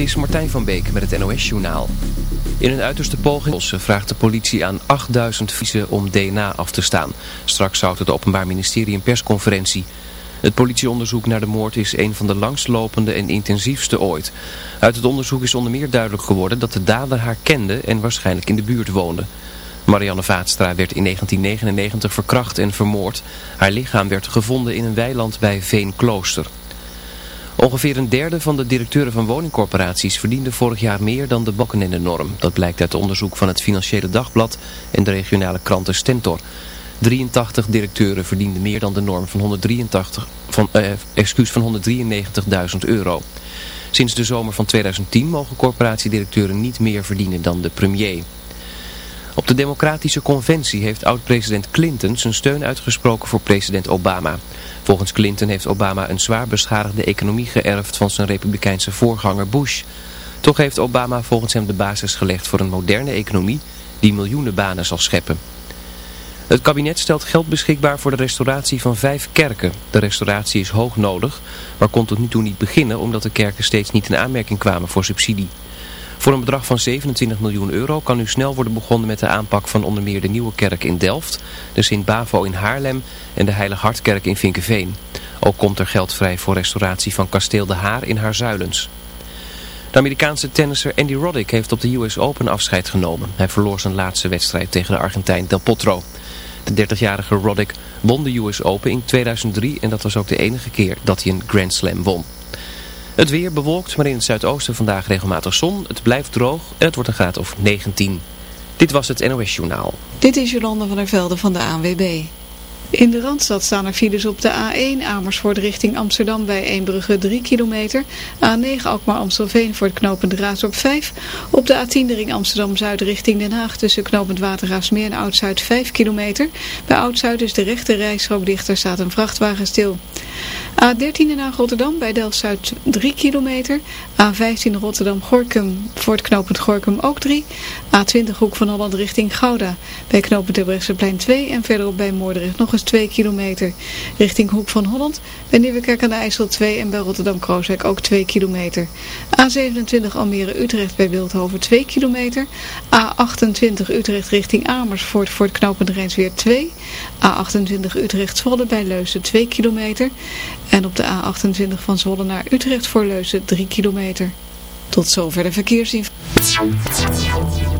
Is Martijn van Beek met het NOS-journaal. In een uiterste poging vraagt de politie aan 8000 viezen om DNA af te staan. Straks houdt het Openbaar Ministerie een persconferentie. Het politieonderzoek naar de moord is een van de langstlopende en intensiefste ooit. Uit het onderzoek is onder meer duidelijk geworden dat de dader haar kende en waarschijnlijk in de buurt woonde. Marianne Vaatstra werd in 1999 verkracht en vermoord. Haar lichaam werd gevonden in een weiland bij Veenklooster. Ongeveer een derde van de directeuren van woningcorporaties verdiende vorig jaar meer dan de bakken in de norm. Dat blijkt uit onderzoek van het Financiële Dagblad en de regionale kranten Stentor. 83 directeuren verdienden meer dan de norm van, 183, van, eh, excuus, van 193.000 euro. Sinds de zomer van 2010 mogen corporatiedirecteuren niet meer verdienen dan de premier. Op de democratische conventie heeft oud-president Clinton zijn steun uitgesproken voor president Obama. Volgens Clinton heeft Obama een zwaar beschadigde economie geërfd van zijn republikeinse voorganger Bush. Toch heeft Obama volgens hem de basis gelegd voor een moderne economie die miljoenen banen zal scheppen. Het kabinet stelt geld beschikbaar voor de restauratie van vijf kerken. De restauratie is hoog nodig, maar kon tot nu toe niet beginnen omdat de kerken steeds niet in aanmerking kwamen voor subsidie. Voor een bedrag van 27 miljoen euro kan nu snel worden begonnen met de aanpak van onder meer de Nieuwe Kerk in Delft, de Sint-Bavo in Haarlem en de Heilig Hartkerk in Vinkenveen. Ook komt er geld vrij voor restauratie van Kasteel de Haar in Haarzuilens. De Amerikaanse tennisser Andy Roddick heeft op de US Open afscheid genomen. Hij verloor zijn laatste wedstrijd tegen de Argentijn Del Potro. De 30-jarige Roddick won de US Open in 2003 en dat was ook de enige keer dat hij een Grand Slam won. Het weer bewolkt, maar in het zuidoosten vandaag regelmatig zon. Het blijft droog en het wordt een graad of 19. Dit was het NOS Journaal. Dit is Jolanda van der Velde van de ANWB. In de Randstad staan er files op de A1 Amersfoort richting Amsterdam bij Eembrugge 3 kilometer. A9 Alkmaar Amstelveen voor het knooppunt Raasdorp 5. Op de A10 de ring Amsterdam-Zuid richting Den Haag tussen knooppunt Watergraafsmeer en Oud-Zuid 5 kilometer. Bij Oud-Zuid is de rechte rijstrook dichter, staat een vrachtwagen stil. A13 Den Haag-Rotterdam bij Delft-Zuid 3 kilometer. A15 Rotterdam-Gorkum voor het knooppunt Gorkum ook 3. A20 Hoek van Holland richting Gouda bij knooppunt Terbrechtseplein 2 en verderop bij Moordrecht nog eens 2 kilometer. Richting Hoek van Holland, bij Nieuwekerk aan de IJssel 2 en bij Rotterdam-Krooswijk ook 2 kilometer. A27 Almere-Utrecht bij Wildhoven 2 kilometer. A28 Utrecht richting Amersfoort voor het knooppunt Rijnsweer 2. A28 Utrecht-Zwolle bij Leusen 2 kilometer. En op de A28 van Zwolle naar Utrecht voor Leusen 3 kilometer. Tot zover de verkeersinformatie.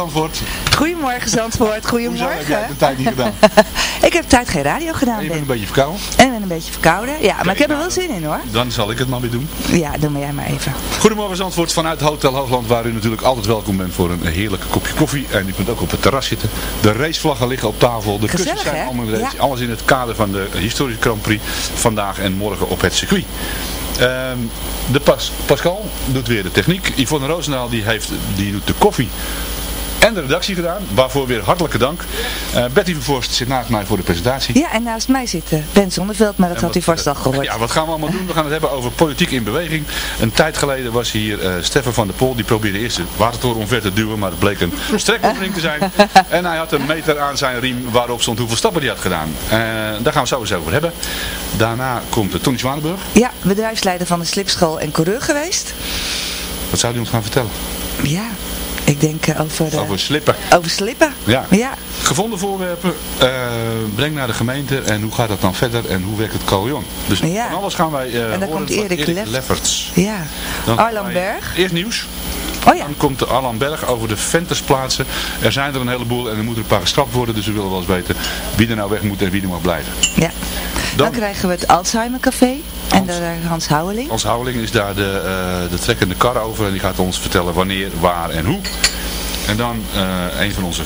Goedemorgen Zandvoort. Goedemorgen Hoezo heb jij de tijd niet gedaan? ik heb tijd geen radio gedaan, Je bent een beetje verkouden. En ik ben een beetje verkouden. Ja, maar ik heb er nou, wel zin in hoor. Dan zal ik het maar weer doen. Ja, doe maar jij maar even. Goedemorgen Zandvoort vanuit Hotel Hoogland waar u natuurlijk altijd welkom bent voor een heerlijk kopje koffie. En u kunt ook op het terras zitten. De racevlaggen liggen op tafel. De Gezellig, kussens zijn allemaal. Ja. Alles in het kader van de historische Grand Prix vandaag en morgen op het circuit. Ehm, de Pas Pascal doet weer de techniek. Yvonne Roosendaal die heeft, die doet de koffie en de redactie gedaan. Waarvoor weer hartelijke dank. Eh, Betty Vervorst zit naast mij voor de presentatie. Ja, en naast mij zit eh, Ben Zonneveld, maar dat En had u vast al eh, gehoord. Ja, wat gaan we allemaal doen? We gaan het hebben over politiek in beweging. Een tijd geleden was hier eh Stefan van der Pol. Die probeerde eerst de watertoren omver te duwen. Maar het bleek een strekoefening te zijn. En hij had een meter aan zijn riem waarop stond hoeveel stappen hij had gedaan. Daar gaan we zo eens over hebben. Daarna komt Tony Zwanenburg. Ja, bedrijfsleider van de slipschool en coureur geweest. Wat zou hij ons gaan vertellen? Ja, ik denk eh, over, eh, Over slippen. over slippen. Ja. Ja, Gevonden voorwerpen, eh, breng naar de gemeente en hoe gaat dat dan verder en hoe werkt het carillon? Dus Ja. van alles gaan wij eh En dan komt Erik Leff- Lefferts. ja. Dan Arlan Berg. Eerst nieuws. Oh ja. Dan komt de Arlan Berg over de ventersplaatsen. Er zijn er een heleboel en er moeten een paar geschrapt worden. Dus we willen wel eens weten wie er nou weg moet en wie er mag blijven. ja. Dan, Dan- krijgen we het Alzheimer Café. En daar Hans Houweling. Als Houweling is daar de, eh, de trekkende kar over en die gaat ons vertellen wanneer, waar en hoe. En dan eh, een van onze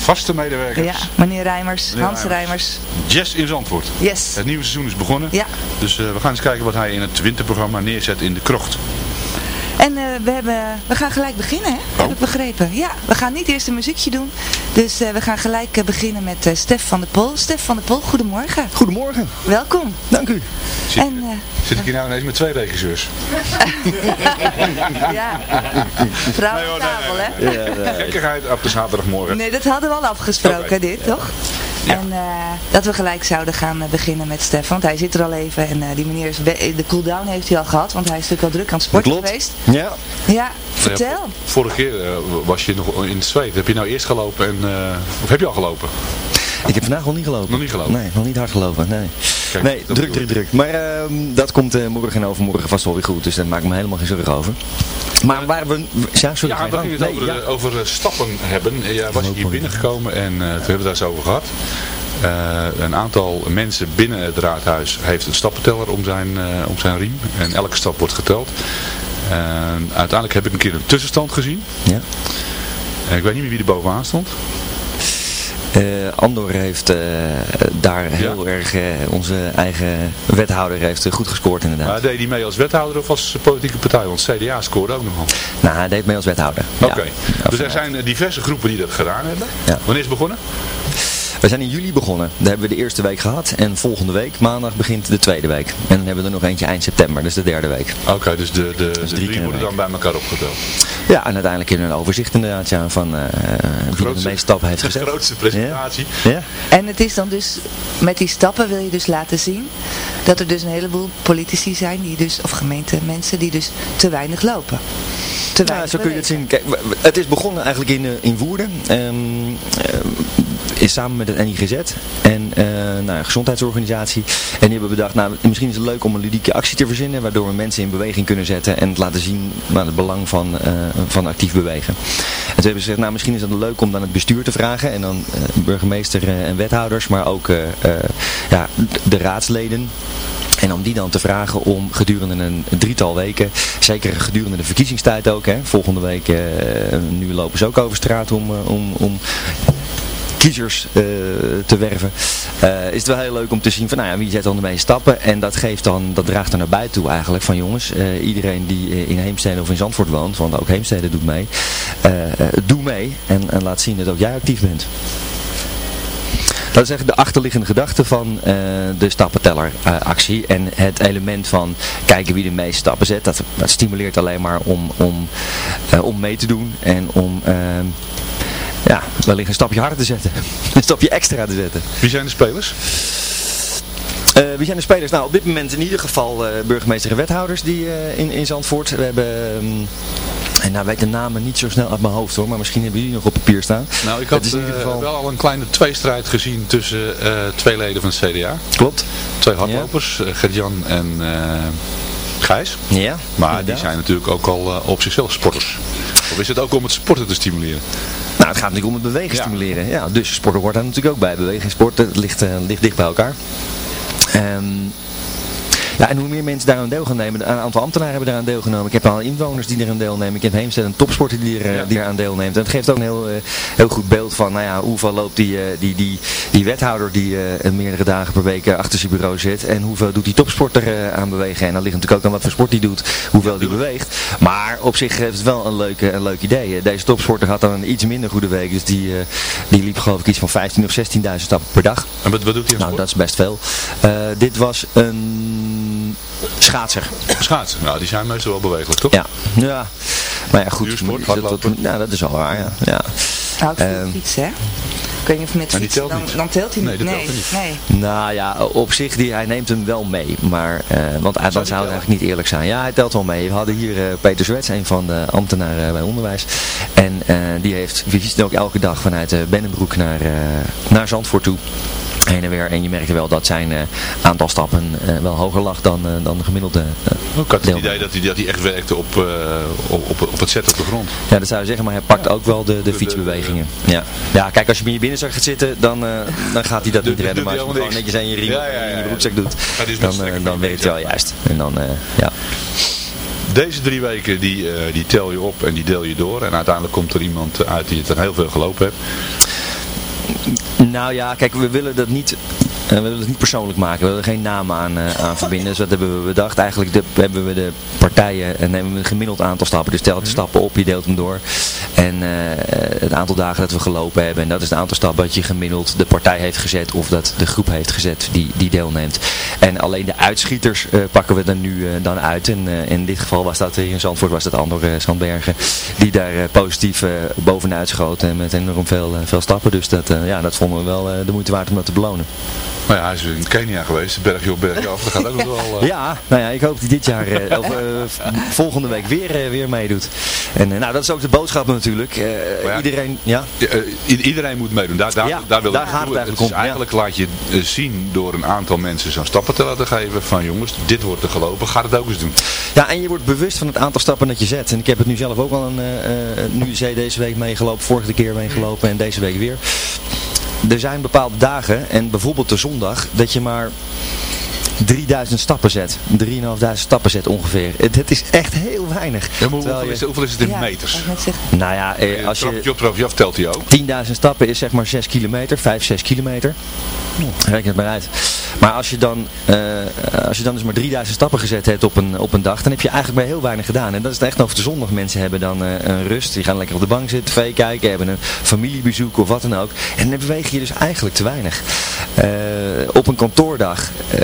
vaste medewerkers. Ja, meneer Rijmers, Meneer Hans Rijmers. Jess in Zandvoort. Yes. Het nieuwe seizoen is begonnen. Ja. Dus eh, we gaan eens kijken wat hij in het winterprogramma neerzet in de krocht. En eh, we, hebben, we gaan gelijk beginnen, hè? heb Oh. ik begrepen. Ja, we gaan niet eerst een muziekje doen. Dus eh, we gaan gelijk eh, beginnen met eh, Stef van der Pol. Stef van der Pol, goedemorgen. Goedemorgen, Welkom. dank u. Zit, En, eh, zit ik hier nou ineens met twee regisseurs? ja, vrouw Nee, aan hoor, nee, tafel, nee, hè? Gekkigheid op de zaterdagmorgen. Nee, dat hadden we al afgesproken, dit, toch? Ja. En eh, dat we gelijk zouden gaan eh, beginnen met Stef, want hij zit er al even. En eh, die meneer is de cooldown heeft hij al gehad, want hij is natuurlijk al druk aan het sporten Klopt. geweest. Ja, Ja, vertel. Ja, vorige keer was je nog in het zweet. Heb je nou eerst gelopen en, eh, of heb je al gelopen? Ik heb vandaag nog niet gelopen. Nog niet gelopen? Nee, nog niet hard gelopen, nee. Kijk, nee, druk, druk, druk. Maar ehm, dat komt eh, morgen en overmorgen vast wel weer goed, dus daar maak ik me helemaal geen zorgen over. Maar waar we... Ja, sorry. Ja, we gingen het Nee, over, ja. over eh, stappen hebben. Ja, was je hier binnengekomen en eh, toen hebben we het daar eens over gehad. Eh, een aantal mensen binnen het raadhuis heeft een stappenteller om zijn, om zijn riem. En elke stap wordt geteld. Uiteindelijk heb ik een keer een tussenstand gezien. Ja. Ik weet niet meer wie er bovenaan stond. Eh, Andor heeft eh, daar heel erg, eh, onze eigen wethouder heeft goed gescoord inderdaad. Maar deed hij mee als wethouder of als politieke partij? Want CDA scoorde ook nogal. Nou, hij deed mee als wethouder. Oké. Ja. Dus er zijn diverse groepen die dat gedaan hebben. Ja. Wanneer is het begonnen? We zijn in juli begonnen. Daar hebben we de eerste week gehad. En volgende week, maandag, begint de tweede week. En dan hebben we er nog eentje eind september, dus de derde week. Oké, dus de, de, de drie drie worden dan bij elkaar opgeteld. Ja, en uiteindelijk in een overzicht inderdaad ja, van eh wie de meeste stappen heeft de gezet. grootste presentatie. Ja. ja. En het is dan dus, met die stappen wil je dus laten zien dat er dus een heleboel politici zijn, die dus, of gemeentemensen, die dus te weinig lopen. Te Ja, weinig zo kun je het zien. Kijk, het is begonnen eigenlijk in, eh, in Woerden. Ehm, ehm, samen met het NIGZ en eh nou, een gezondheidsorganisatie. En die hebben bedacht, nou, misschien is het leuk om een ludieke actie te verzinnen. Waardoor we mensen in beweging kunnen zetten en laten zien nou, het belang van, eh, van actief bewegen. En toen hebben ze gezegd, nou misschien is het leuk om dan het bestuur te vragen. En dan eh, burgemeester en wethouders, maar ook ja, de raadsleden. En om die dan te vragen om gedurende een drietal weken, zeker gedurende de verkiezingstijd ook, hè, volgende week, nu lopen ze ook over straat om, om, om kiezers eh, te werven, eh, is het wel heel leuk om te zien van nou ja, wie zet dan de meeste stappen. En dat geeft dan, dat draagt er naar buiten toe eigenlijk van jongens, eh, iedereen die in Heemstede of in Zandvoort woont, want ook Heemstede doet mee, doe mee en, en laat zien dat ook jij actief bent. Dat is echt de achterliggende gedachte van eh, de stappenteller eh, actie. En het element van kijken wie de meeste stappen zet. Dat, dat stimuleert alleen maar om, om, om mee te doen. En om eh, ja, wellicht een stapje harder te zetten. een stapje extra te zetten. Wie zijn de spelers? Eh, wie zijn de spelers? Nou, op dit moment in ieder geval eh, burgemeester en wethouders die, eh, in, in Zandvoort. We hebben... ehm, en nou weet de namen niet zo snel uit mijn hoofd hoor, maar misschien hebben jullie nog op papier staan. Nou, ik had in ieder geval- wel al een kleine tweestrijd gezien tussen eh, twee leden van het CDA. Klopt. Twee hardlopers, eh, Gert-Jan en eh, Gijs. Ja. Maar die zijn natuurlijk ook al op zichzelf sporters. Of is het ook om het sporten te stimuleren? Nou, het gaat natuurlijk om het bewegen stimuleren. Ja, dus sporten hoort daar natuurlijk ook bij. Bewegen en sporten het ligt, eh, ligt dicht bij elkaar. Ehm, ja, en hoe meer mensen daaraan deel gaan nemen, een aantal ambtenaren hebben daaraan deelgenomen. Ik heb al inwoners die eraan deelnemen. Ik heb Heemstede een topsporter die, er, eh, die eraan deelneemt. En het geeft ook een heel, eh, heel goed beeld van, nou ja, hoeveel loopt die, eh, die, die, die wethouder die meerdere dagen per week achter zijn bureau zit. En hoeveel doet die topsporter aan bewegen. En dan ligt natuurlijk ook aan wat voor sport die doet, hoeveel die beweegt. Maar op zich heeft het wel een leuk, een leuk idee. Deze topsporter had dan een iets minder goede week. Dus die, die liep geloof ik iets van 15 of 16.000 stappen per dag. En wat, wat doet hij Nou, sport? dat is best veel. Dit was een schaatser. Schaatsen. Nou, die zijn meestal wel bewegelijk, toch? Ja, ja. Maar ja, goed. Duursport, dat, dat, hardlopen. nou, dat is wel waar, ja. ja. Nou, Ehm. fietsen, hè? Ik weet niet of met telt dan, niet. dan telt hij Nee, niet. dat Nee, telt niet. nee. Nou ja, op zich, die, hij neemt hem wel mee. Maar, eh, want hij, dan zou het eigenlijk niet eerlijk zijn. Ja, hij telt wel mee. We hadden hier eh, Peter Zwets, een van de ambtenaren bij onderwijs. En eh, die heeft visite ook elke dag vanuit eh Bennenbroek naar, eh, naar Zandvoort toe. Heen en weer. En je merkte wel dat zijn eh, aantal stappen eh, wel hoger lag dan, eh, dan de gemiddelde Ik had het idee dat hij, dat hij echt werkte op, op, op, op het zetten op de grond. Ja, dat zou je zeggen, maar hij pakt ook wel de, de fietsbewegingen. Ja. ja, kijk, als je bij je binnenzak gaat zitten, dan, dan gaat hij dat niet redden. Maar als je hem gewoon netjes aan je riem Ja, in je broekzak doet, dan, dan werkt het wel juist. En dan, ja. Deze drie weken die, die tel je op en die deel je door. En uiteindelijk komt er iemand uit die het er heel veel gelopen heeft. Nou ja, kijk, we willen dat niet, eh, we willen het niet persoonlijk maken. We willen er geen naam aan, eh, aan verbinden. Dus dat hebben we bedacht. Eigenlijk de, hebben we de partijen en nemen we een gemiddeld aantal stappen. Dus tel de stappen op, je deelt hem door. En eh, het aantal dagen dat we gelopen hebben. En dat is het aantal stappen dat je gemiddeld de partij heeft gezet. Of dat de groep heeft gezet die, die deelneemt. En alleen de uitschieters eh, pakken we er nu eh, dan uit. En eh, in dit geval was dat hier in Zandvoort was dat andere Zandbergen. Die daar eh, positief eh, bovenuit schoten. Met enorm veel, eh, veel stappen. Dus dat, eh, ja, dat vonden we wel eh, de moeite waard om dat te belonen. Maar ja, hij is in Kenia geweest. Bergje op bergje af. Dat gaat ook nog wel... eh, Ja, nou ja, ik hoop dat hij dit jaar, eh, of eh, volgende week weer, weer meedoet. En nou, dat is ook de boodschap natuurlijk. Ja. Iedereen, ja. Iedereen moet meedoen. Daar, daar, Ja, daar, wil ik daar gaat het eigenlijk om. Eigenlijk laat je zien door een aantal mensen zo'n stappen te laten geven. Van jongens, dit wordt er gelopen. Ga het ook eens doen. Ja, en je wordt bewust van het aantal stappen dat je zet. En ik heb het nu zelf ook al een, nu zei deze week meegelopen, vorige keer meegelopen en deze week weer. Er zijn bepaalde dagen, en bijvoorbeeld de zondag, dat je maar 3000 stappen zet. 3500 stappen zet ongeveer. Het, het is echt heel weinig. Ja, maar Terwijl hoeveel, je- is, hoeveel is het in Ja, meters? Nou ja, eh, als je... Trapje op, trapje af telt hij ook. 10.000 stappen is zeg maar 6 kilometer, 5, 6 kilometer. Reken het maar uit. Maar als je dan, eh, als je dan dus maar 3000 stappen gezet hebt op een, op een dag, dan heb je eigenlijk maar heel weinig gedaan. En dat is het echt over de zondag. Mensen hebben dan eh, een rust, die gaan lekker op de bank zitten, tv kijken, hebben een familiebezoek of wat dan ook. En dan beweeg je dus eigenlijk te weinig. Eh, op een kantoordag eh,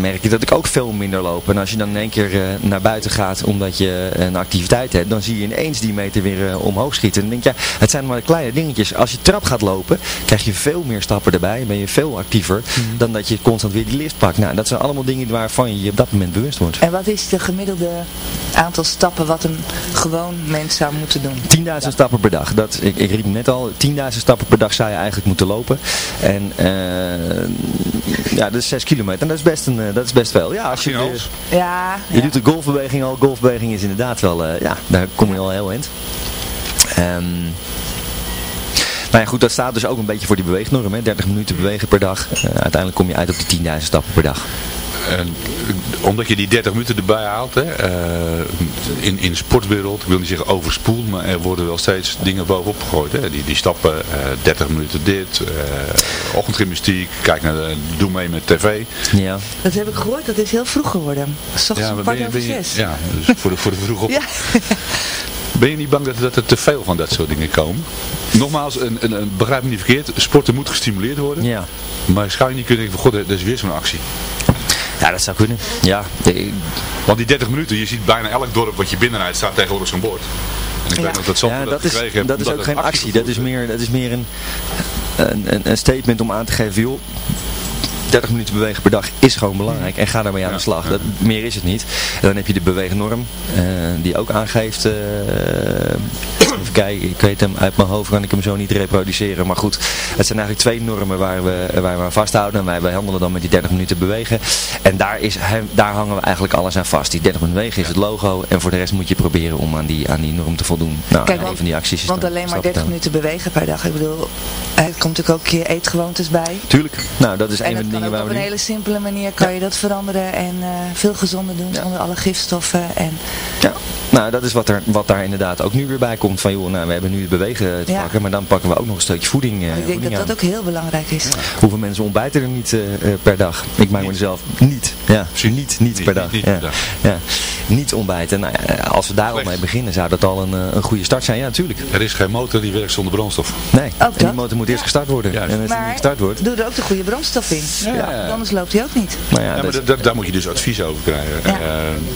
merk je dat ik ook veel minder loop. En als je dan in één keer eh, naar buiten gaat omdat je een activiteit hebt, dan zie je ineens die meter weer eh, omhoog schieten. En dan denk je, ja, het zijn maar kleine dingetjes. Als je trap gaat lopen, krijg je veel meer stappen erbij. Ben je veel actiever dan dat je constant weer die lift pakt. Nou, dat zijn allemaal dingen waarvan je je op dat moment bewust wordt. En wat is de gemiddelde aantal stappen wat een gewoon mens zou moeten doen? 10.000 stappen per dag. Dat, ik, ik riep net al, 10.000 stappen per dag zou je eigenlijk moeten lopen. En eh, ja, dat is 6 kilometer. En dat is best, een, eh, dat is best veel. Ja, als je, hals. Ja, je doet de golfbeweging al. Golfbeweging is inderdaad wel, eh, ja, daar kom je al heel eind. Ehm nou ja, goed, dat staat dus ook een beetje voor die beweegnorm. Hè? 30 minuten bewegen per dag. Eh, uiteindelijk kom je uit op die 10.000 stappen per dag. En, eh, omdat je die 30 minuten erbij haalt, hè, eh, in, in de sportwereld, ik wil niet zeggen overspoeld, maar er worden wel steeds dingen bovenop gegooid. Hè. Die, die stappen, eh 30 minuten dit, eh ochtendgymnastiek, kijk naar de, doe mee met tv. Ja. dat heb ik gehoord. Dat is heel vroeg geworden. S ochtends om maar kwart ben je, over ben je, zes. ja, dus voor de, voor de vroeg op. Ja. Ben je niet bang dat, dat er te veel van dat soort dingen komen? Nogmaals, een, een, een, begrijp me niet verkeerd, sporten moet gestimuleerd worden. Ja. Maar zou je niet kunnen denken van, god, er is weer zo'n actie. Ja, dat zou kunnen. Ja, de- Want die 30 minuten, je ziet bijna elk dorp wat je binnenrijdt staat tegenwoordig zo'n bord. En ik Ja. weet nog dat Ja, dat dat is, dat is ook geen actie. Dat is meer, dat is meer een, een, een, een statement om aan te geven, joh, 30 minuten bewegen per dag is gewoon belangrijk. En ga daarmee aan de slag. Dat, meer is het niet. En dan heb je de beweegnorm, eh, die ook aangeeft, eh, even kijken, ik weet hem uit mijn hoofd, kan ik hem zo niet reproduceren. Maar goed, het zijn eigenlijk twee normen waar we, waar we aan vasthouden. En wij, wij handelen dan met die 30 minuten bewegen. En daar, is, daar hangen we eigenlijk alles aan vast. Die 30 minuten bewegen is het logo. En voor de rest moet je proberen om aan die, aan die norm te voldoen. Nou, Kijk, een want, van die acties is want dan alleen maar stappen 30 tellen. minuten bewegen per dag. Ik bedoel, er komt natuurlijk ook je eetgewoontes bij. Tuurlijk. Nou, dat is een En van de kan ook op een hele simpele manier kan je dat veranderen en eh, veel gezonder doen zonder alle gifstoffen. En Ja, nou dat is wat, er, wat daar inderdaad ook nu weer bij komt. Van joh, nou we hebben nu het bewegen te Ja. pakken, maar dan pakken we ook nog een stukje voeding, eh, ik denk voeding dat aan. dat ook heel belangrijk is. Hoeveel mensen ontbijten er niet eh, per dag? Ik maak me er zelf niet. Ja, niet, niet, per dag. niet ja. per dag. Ja. Niet ontbijten. Nou ja, als we daar al mee beginnen, zou dat al een, eh, een goede start zijn. Ja, natuurlijk. Er is geen motor die werkt zonder brandstof. Nee, en die motor moet eerst gestart worden. Juist. En als die niet Maar gestart wordt, doe er ook de goede brandstof in. Ja. Anders loopt hij ook niet. nou ja, Ja, maar dat- daar moet je dus advies over krijgen. Ja.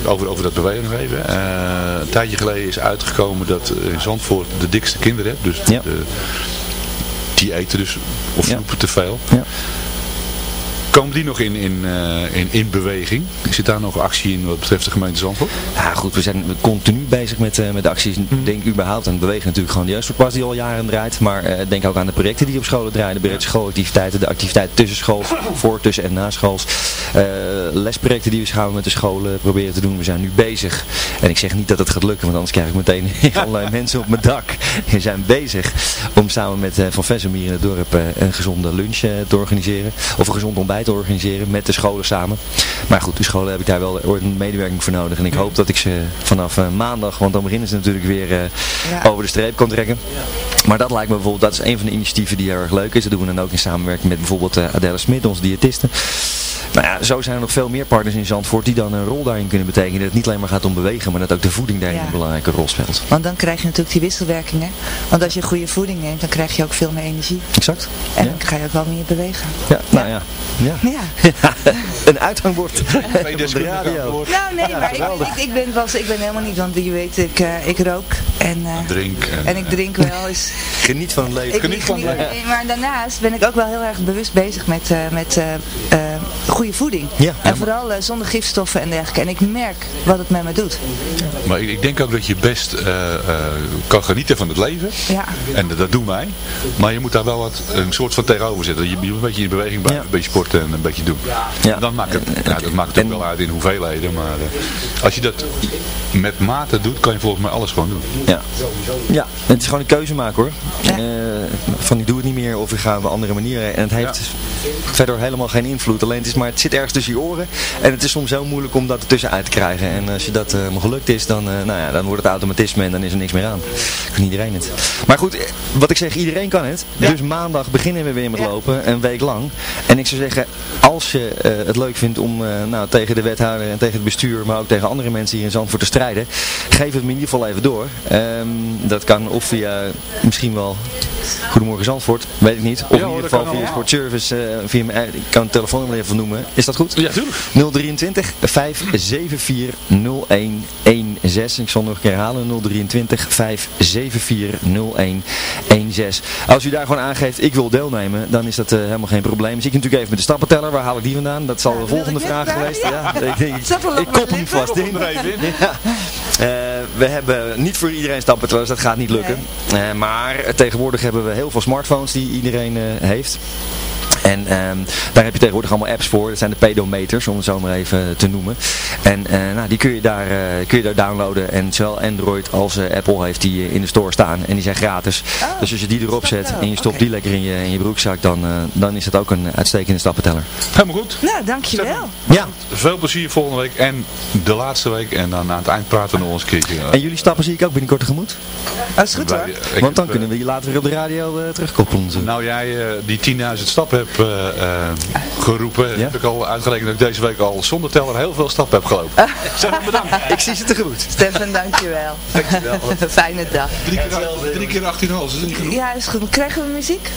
Eh, over, over dat bewegen nog even. Eh, een tijdje geleden is uitgekomen dat eh, in Zandvoort de dikste kinderen hebt. Dus Ja. de, die eten dus of Ja. te veel. Ja. Komen die nog in, in, eh, in, in beweging? Zit daar nog actie in wat betreft de gemeente Zandvoort? Ja goed, we zijn continu bezig met, eh, met acties. Denk überhaupt aan het bewegen natuurlijk gewoon de jeugdsportpas die al jaren draait. Maar eh, denk ook aan de projecten die op scholen draaien. De schoolactiviteiten, de activiteiten tussen school, voor, tussen en na schools. Eh, lesprojecten die we samen met de scholen proberen te doen. We zijn nu bezig. En ik zeg niet dat het gaat lukken, want anders krijg ik meteen allerlei mensen op mijn dak. We zijn bezig om samen met Van Vessem hier in het dorp een gezonde lunch te organiseren. Of een gezond ontbijt organiseren met de scholen samen. Maar goed, de scholen heb ik daar wel een medewerking voor nodig. En ik hoop dat ik ze vanaf eh, maandag, want dan beginnen ze natuurlijk weer eh, Ja. over de streep kan trekken. Maar dat lijkt me bijvoorbeeld, dat is een van de initiatieven die heel erg leuk is. Dat doen we dan ook in samenwerking met bijvoorbeeld eh, Adele Smit, onze diëtiste. Nou ja, zo zijn er nog veel meer partners in Zandvoort die dan een rol daarin kunnen betekenen. Dat het niet alleen maar gaat om bewegen, maar dat ook de voeding daarin Ja. een belangrijke rol speelt. Want dan krijg je natuurlijk die wisselwerkingen. Want als je goede voeding neemt, dan krijg je ook veel meer energie. Exact. En Ja. dan ga je ook wel meer bewegen. Ja, nou ja. ja. Ja. een uithangbord. Op de radio. Nou nee, maar ik, ik, ik ben was, ik ben helemaal niet, want je weet, ik, eh, ik rook en, eh, Drink. En, en ik drink wel eens. Geniet van het leven. Ik, Geniet van het leven. Maar daarnaast ben ik ook wel heel erg bewust bezig met, eh, met eh, eh, goede voeding. Ja. En vooral eh, zonder gifstoffen en dergelijke. En ik merk wat het met me doet. Maar ik, ik denk ook dat je best eh, eh, kan genieten van het leven. Ja. En dat doen wij. Maar je moet daar wel wat, een soort van tegenover zetten. Je, je moet een beetje in beweging blijven, Ja. een beetje sporten en een beetje doen. Ja. Dan maakt het, En- nou, dat maakt het ook en- wel uit in hoeveelheden. Maar eh, als je dat met mate doet, kan je volgens mij alles gewoon doen. Ja. ja, het is gewoon een keuze maken hoor. Ja. Eh, van ik doe het niet meer of ik ga op een andere manier. En het heeft verder helemaal geen invloed. Alleen het, is maar, het zit ergens tussen je oren. En het is soms heel moeilijk om dat ertussen uit te krijgen. En als je dat eh, maar gelukt is, dan, eh, nou ja, dan wordt het automatisme en dan is er niks meer aan. Kan iedereen het. Maar goed, eh, wat ik zeg, iedereen kan het. Dus maandag beginnen we weer met lopen, een week lang. En ik zou zeggen, als je het leuk vindt om nou, tegen de wethouder en tegen het bestuur, maar ook tegen andere mensen hier in Zandvoort te strijden, geef het me in ieder geval even door. Ehm, dat kan of via misschien wel Goedemorgen Zandvoort, weet ik niet. Of in ieder geval via. Sportservice, via mijn, ik kan het telefoonnummer even noemen. Is dat goed? Ja, tuurlijk. 023 574 0116. Ik zal nog een keer herhalen. 023 574 0116. Als u daar gewoon aangeeft, ik wil deelnemen, dan is dat eh, helemaal geen probleem. Zit je natuurlijk even met de stappenteller. Waar haal ik die vandaan? Dat zal de volgende ik vraag vragen, geweest. ja. Ja, ik, ik mijn kop hem vast in. Ja. Eh, we hebben niet voor iedereen stappentellers, dat gaat niet lukken. Eh, maar tegenwoordig hebben we heel veel smartphones die iedereen eh, heeft. En ehm, daar heb je tegenwoordig allemaal apps voor. Dat zijn de pedometers, om het zo maar even te noemen. En eh, nou, die kun je, daar, eh, kun je daar downloaden. En zowel Android als eh, Apple heeft die in de store staan. En die zijn gratis. Oh, dus als je die erop zet en je stopt die lekker in je, in je broekzak, dan, eh, dan is dat ook een uitstekende stappenteller. Helemaal goed. Nou, dankjewel. Ja, Veel plezier volgende week en de laatste week. En dan aan het eind praten we nog eens een keertje. en jullie stappen zie ik ook binnenkort tegemoet. Dat is goed hoor. Want dan kunnen we je later weer op de radio terugkoppelen. zo. Nou, jij eh, die 10.000 stappen hebt eh, eh, geroepen, Ja. heb ik al uitgerekend dat ik deze week al zonder teller heel veel stappen heb gelopen. Zeg maar bedankt. Ik zie ze tegemoet. Stefan, dankjewel. Dankjewel. Fijne dag. Drie keer, acht- drie keer 18,5, is niet genoeg? Ja, is goed. Krijgen we muziek?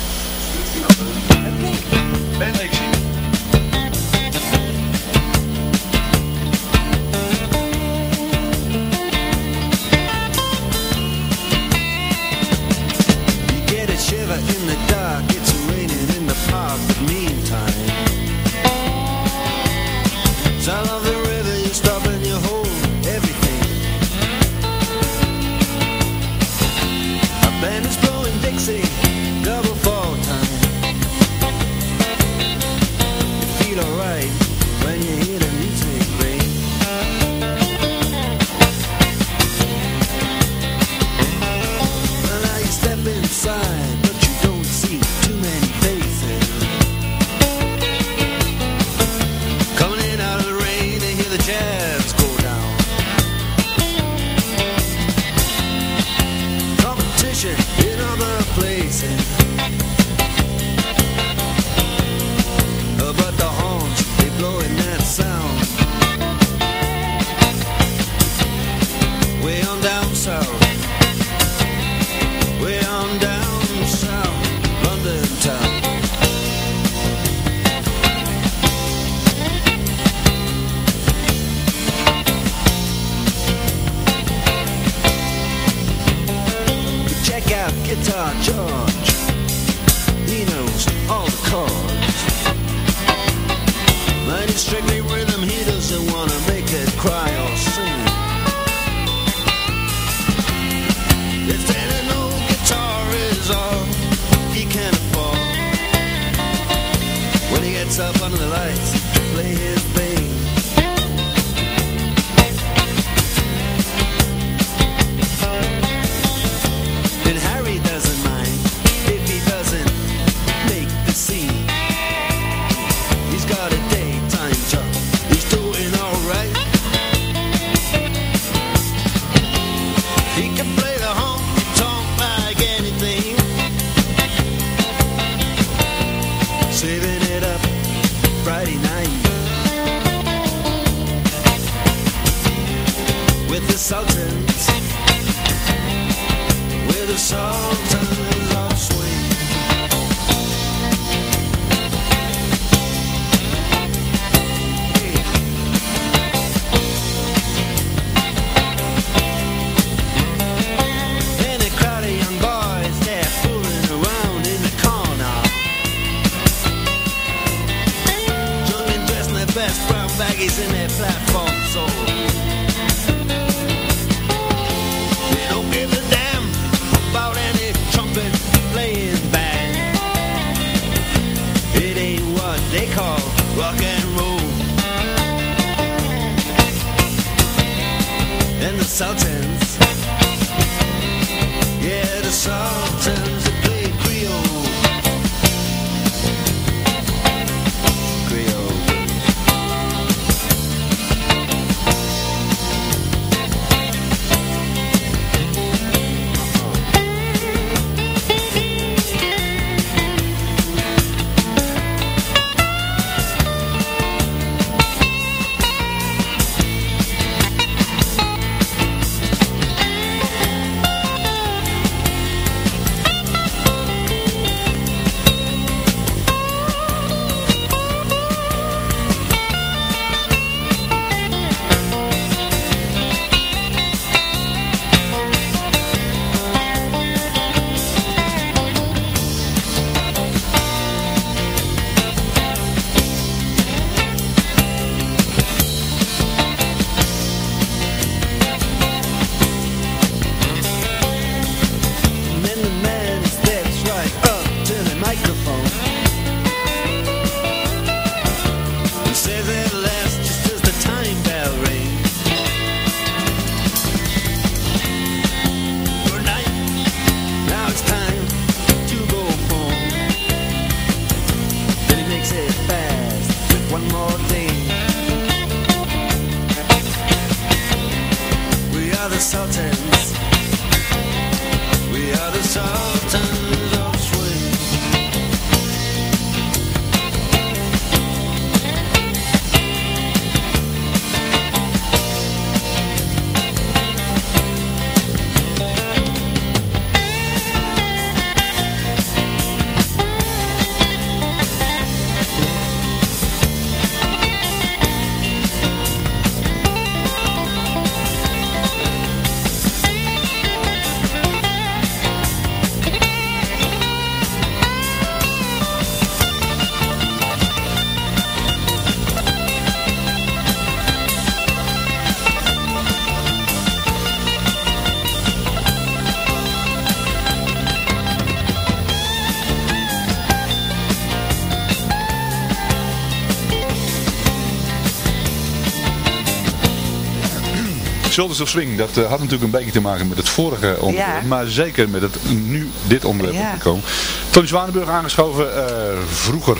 Shoulders of Swing, dat eh, had natuurlijk een beetje te maken met het vorige onderwerp. Maar zeker met het nu dit onderwerp ja. komen. Tony Zwanenburg aangeschoven, eh, vroeger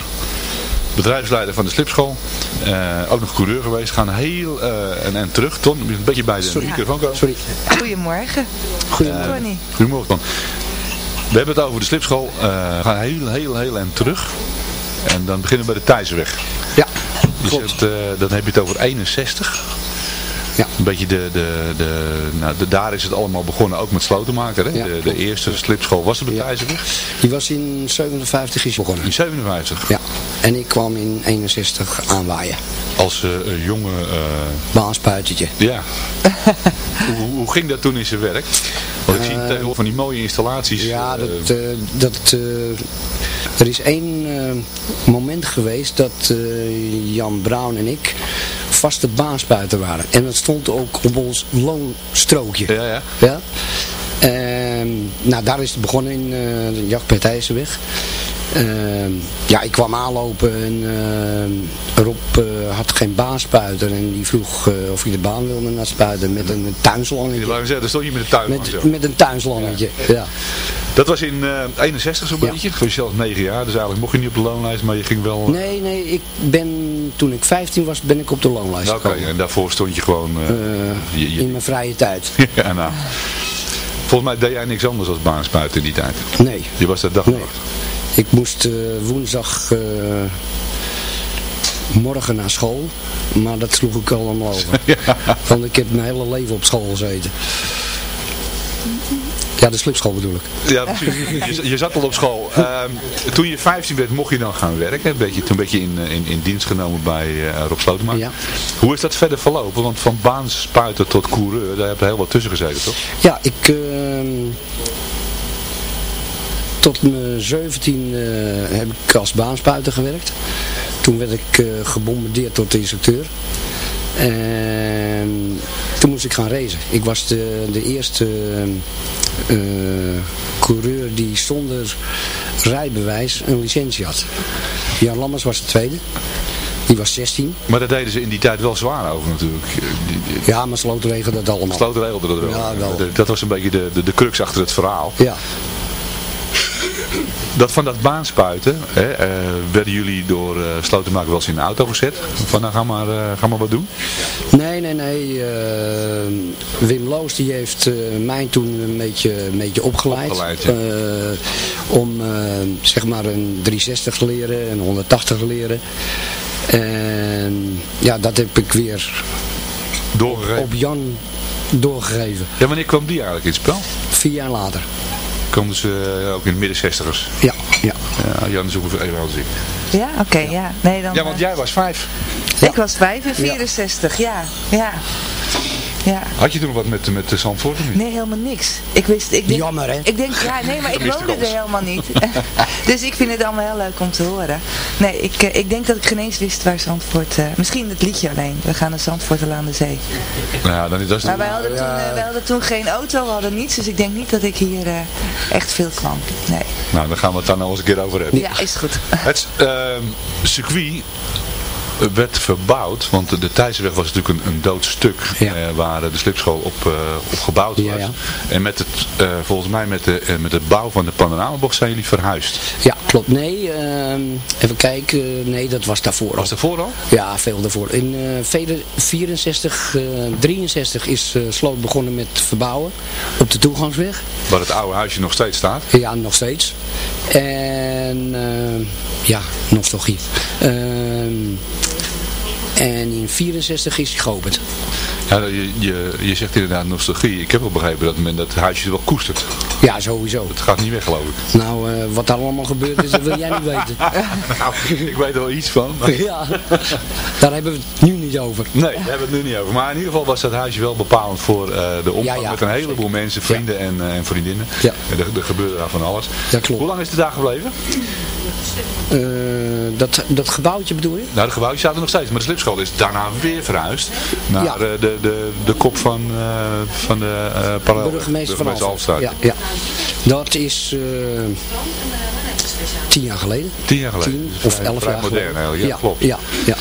bedrijfsleider van de slipschool. Uh, ook nog coureur geweest. Gaan heel uh, en, en terug. Ton, een beetje bij Sorry. microfoon komen. Sorry. Goedemorgen. Goedemorgen. Tony. Goedemorgen Ton. We hebben het over de slipschool. Uh, we gaan heel, heel, heel en terug. En dan beginnen we bij de Thijsweg. Ja, dus klopt. Dan heb je het over 61. Ja. Een beetje de, de, de, nou, daar is het allemaal begonnen, ook met Slotenmaker. Hè? De, de, eerste slipschool was er bij ja. Die was in 57 is begonnen. In 57? Ja. En ik kwam in 61 aanwaaien. Als eh, jonge... Eh, uh... Baanspuitertje. Ja. hoe, ging dat toen in zijn werk? Want ik zie eh, van die mooie installaties. Ja, dat... dat er is één moment geweest dat Jan Brown en ik vaste baanspuiter waren. En dat stond ook op ons loonstrookje. Ja, ja. Ja? Ehm, nou, daar is het begonnen in eh de ja, ik kwam aanlopen en eh, Rob eh, had geen baanspuiter en die vroeg eh, of ik de baan wilde naar spuiten met een Je tuinslangetje. wou zeggen, stond je met de tuin Met, met een tuinslangetje, ja. Dat was in eh 61 zo'n Ja. beetje. Ik was zelf 9 jaar, dus eigenlijk mocht je niet op de loonlijst, maar je ging wel... Nee, nee, ik ben, toen ik 15 was, ben ik op de loonlijst Oké, gekomen. en daarvoor stond je gewoon... eh, Eh, je, je- in mijn vrije tijd. ja, nou. Volgens mij deed jij niks anders als baanspuiten in die tijd. Nee, Je was daar dag nee. Ik moest eh, woensdag eh, morgen naar school, maar dat sloeg ik allemaal over. Want ik heb mijn hele leven op school gezeten. Ja, de slipschool bedoel ik. Ja, precies. Je, je zat al op school. Ehm, toen je 15 werd, mocht je dan gaan werken. Een beetje, toen werd je in, in, in dienst genomen bij eh, Rob Slotema. Ja. Hoe is dat verder verlopen? Want van baanspuiter tot coureur, daar heb je heel wat tussen gezeten, toch? Ja, ik... ehm, tot mijn 17 eh, heb ik als baanspuiter gewerkt. Toen werd ik eh, gebombardeerd door de instructeur. En toen moest ik gaan racen. Ik was de, de eerste eh, coureur die zonder rijbewijs een licentie had. Jan Lammers was de tweede. Die was 16. Maar daar deden ze in die tijd wel zwaar over natuurlijk. Die, die, Ja, maar Sloot regelde dat allemaal. Sloten regelde dat wel. Ja, wel. Dat was een beetje de, de, de crux achter het verhaal. Ja. Dat van dat baanspuiten, hè, eh, werden jullie door uh, Slotenmaker wel eens in de auto gezet? Van nou, ga maar, ga maar wat doen. Nee, nee, nee. Wim Loos die heeft mij toen een beetje, een beetje opgeleid. Opgeleid, ja. Om zeg maar een 360 te leren, een 180 te leren. En ja, dat heb ik weer Doorgegeven. op Jan doorgegeven. Ja, wanneer kwam die eigenlijk in het spel? Vier jaar later. Komen ze eh, ook in de midden zestigers? Ja, ja. Ja, Jan is ongeveer even als ik. Ja, oké, ja. Nee, dan, Ja, want eh, jij was vijf. Ik was 5 en 64, ja. ja. Ja. Had je toen nog wat met, met de Zandvoort of niet? Nee, helemaal niks. Ik wist, ik denk, Jammer, hè? Ik denk, ja, nee, maar ik woonde er helemaal niet. dus ik vind het allemaal heel leuk om te horen. Nee, ik, eh, ik denk dat ik geen eens wist waar Zandvoort... eh, misschien het liedje alleen. We gaan naar Zandvoort al aan de zee. Nou ja, dan is dat... Maar wij hadden, toen, wij hadden toen geen auto, we hadden niets. Dus ik denk niet dat ik hier eh, echt veel kwam. Nee. Nou, dan gaan we het daar nou eens een keer over hebben. Ja, is goed. Het ehm, circuit werd verbouwd, want de, de Thijssenweg was natuurlijk een, een dood stuk Ja. eh, waar de slipschool op, eh, op gebouwd was. Ja, ja. En met het, eh, volgens mij met de, met het bouw van de panoramabocht zijn jullie verhuisd. Ja, klopt. Nee, ehm, even kijken. Nee, dat was daarvoor Was al. dat al? Ja, veel daarvoor. In eh, vele- 64, eh 63 is Sloot begonnen met verbouwen op de toegangsweg. Waar het oude huisje nog steeds staat. Ja, nog steeds. En eh, ja, nostalgie. Ehm, en in 64 is hij geopend. Ja, je, je, je zegt inderdaad nostalgie. Ik heb wel begrepen dat men dat huisje wel koestert. Ja, sowieso. Het gaat niet weg geloof ik. Nou, eh, wat daar allemaal gebeurd is, dat wil jij niet weten. Nou, ik weet er wel iets van. maar- Ja, daar hebben we het nu niet over. Nee, daar hebben we het nu niet over. Maar in ieder geval was dat huisje wel bepalend voor eh, de omgang Ja, ja, met een heleboel mensen, vrienden en, eh, en vriendinnen. Ja. Er, er gebeurde daar van alles. Dat klopt. Hoe lang is het daar gebleven? Dat, dat gebouwtje bedoel je? Nou, de gebouwtje staat er nog steeds. Maar de slipschool is daarna weer verhuisd naar Ja. de, de, de kop van, eh, van de uh, parallel. Burgemeester van Alphen. Ja, ja. Dat is eh, tien jaar geleden. Tien jaar geleden. Tien Dus of vrij- elf vrij jaar modern geleden. eigenlijk. Ja, klopt. Ja, ja.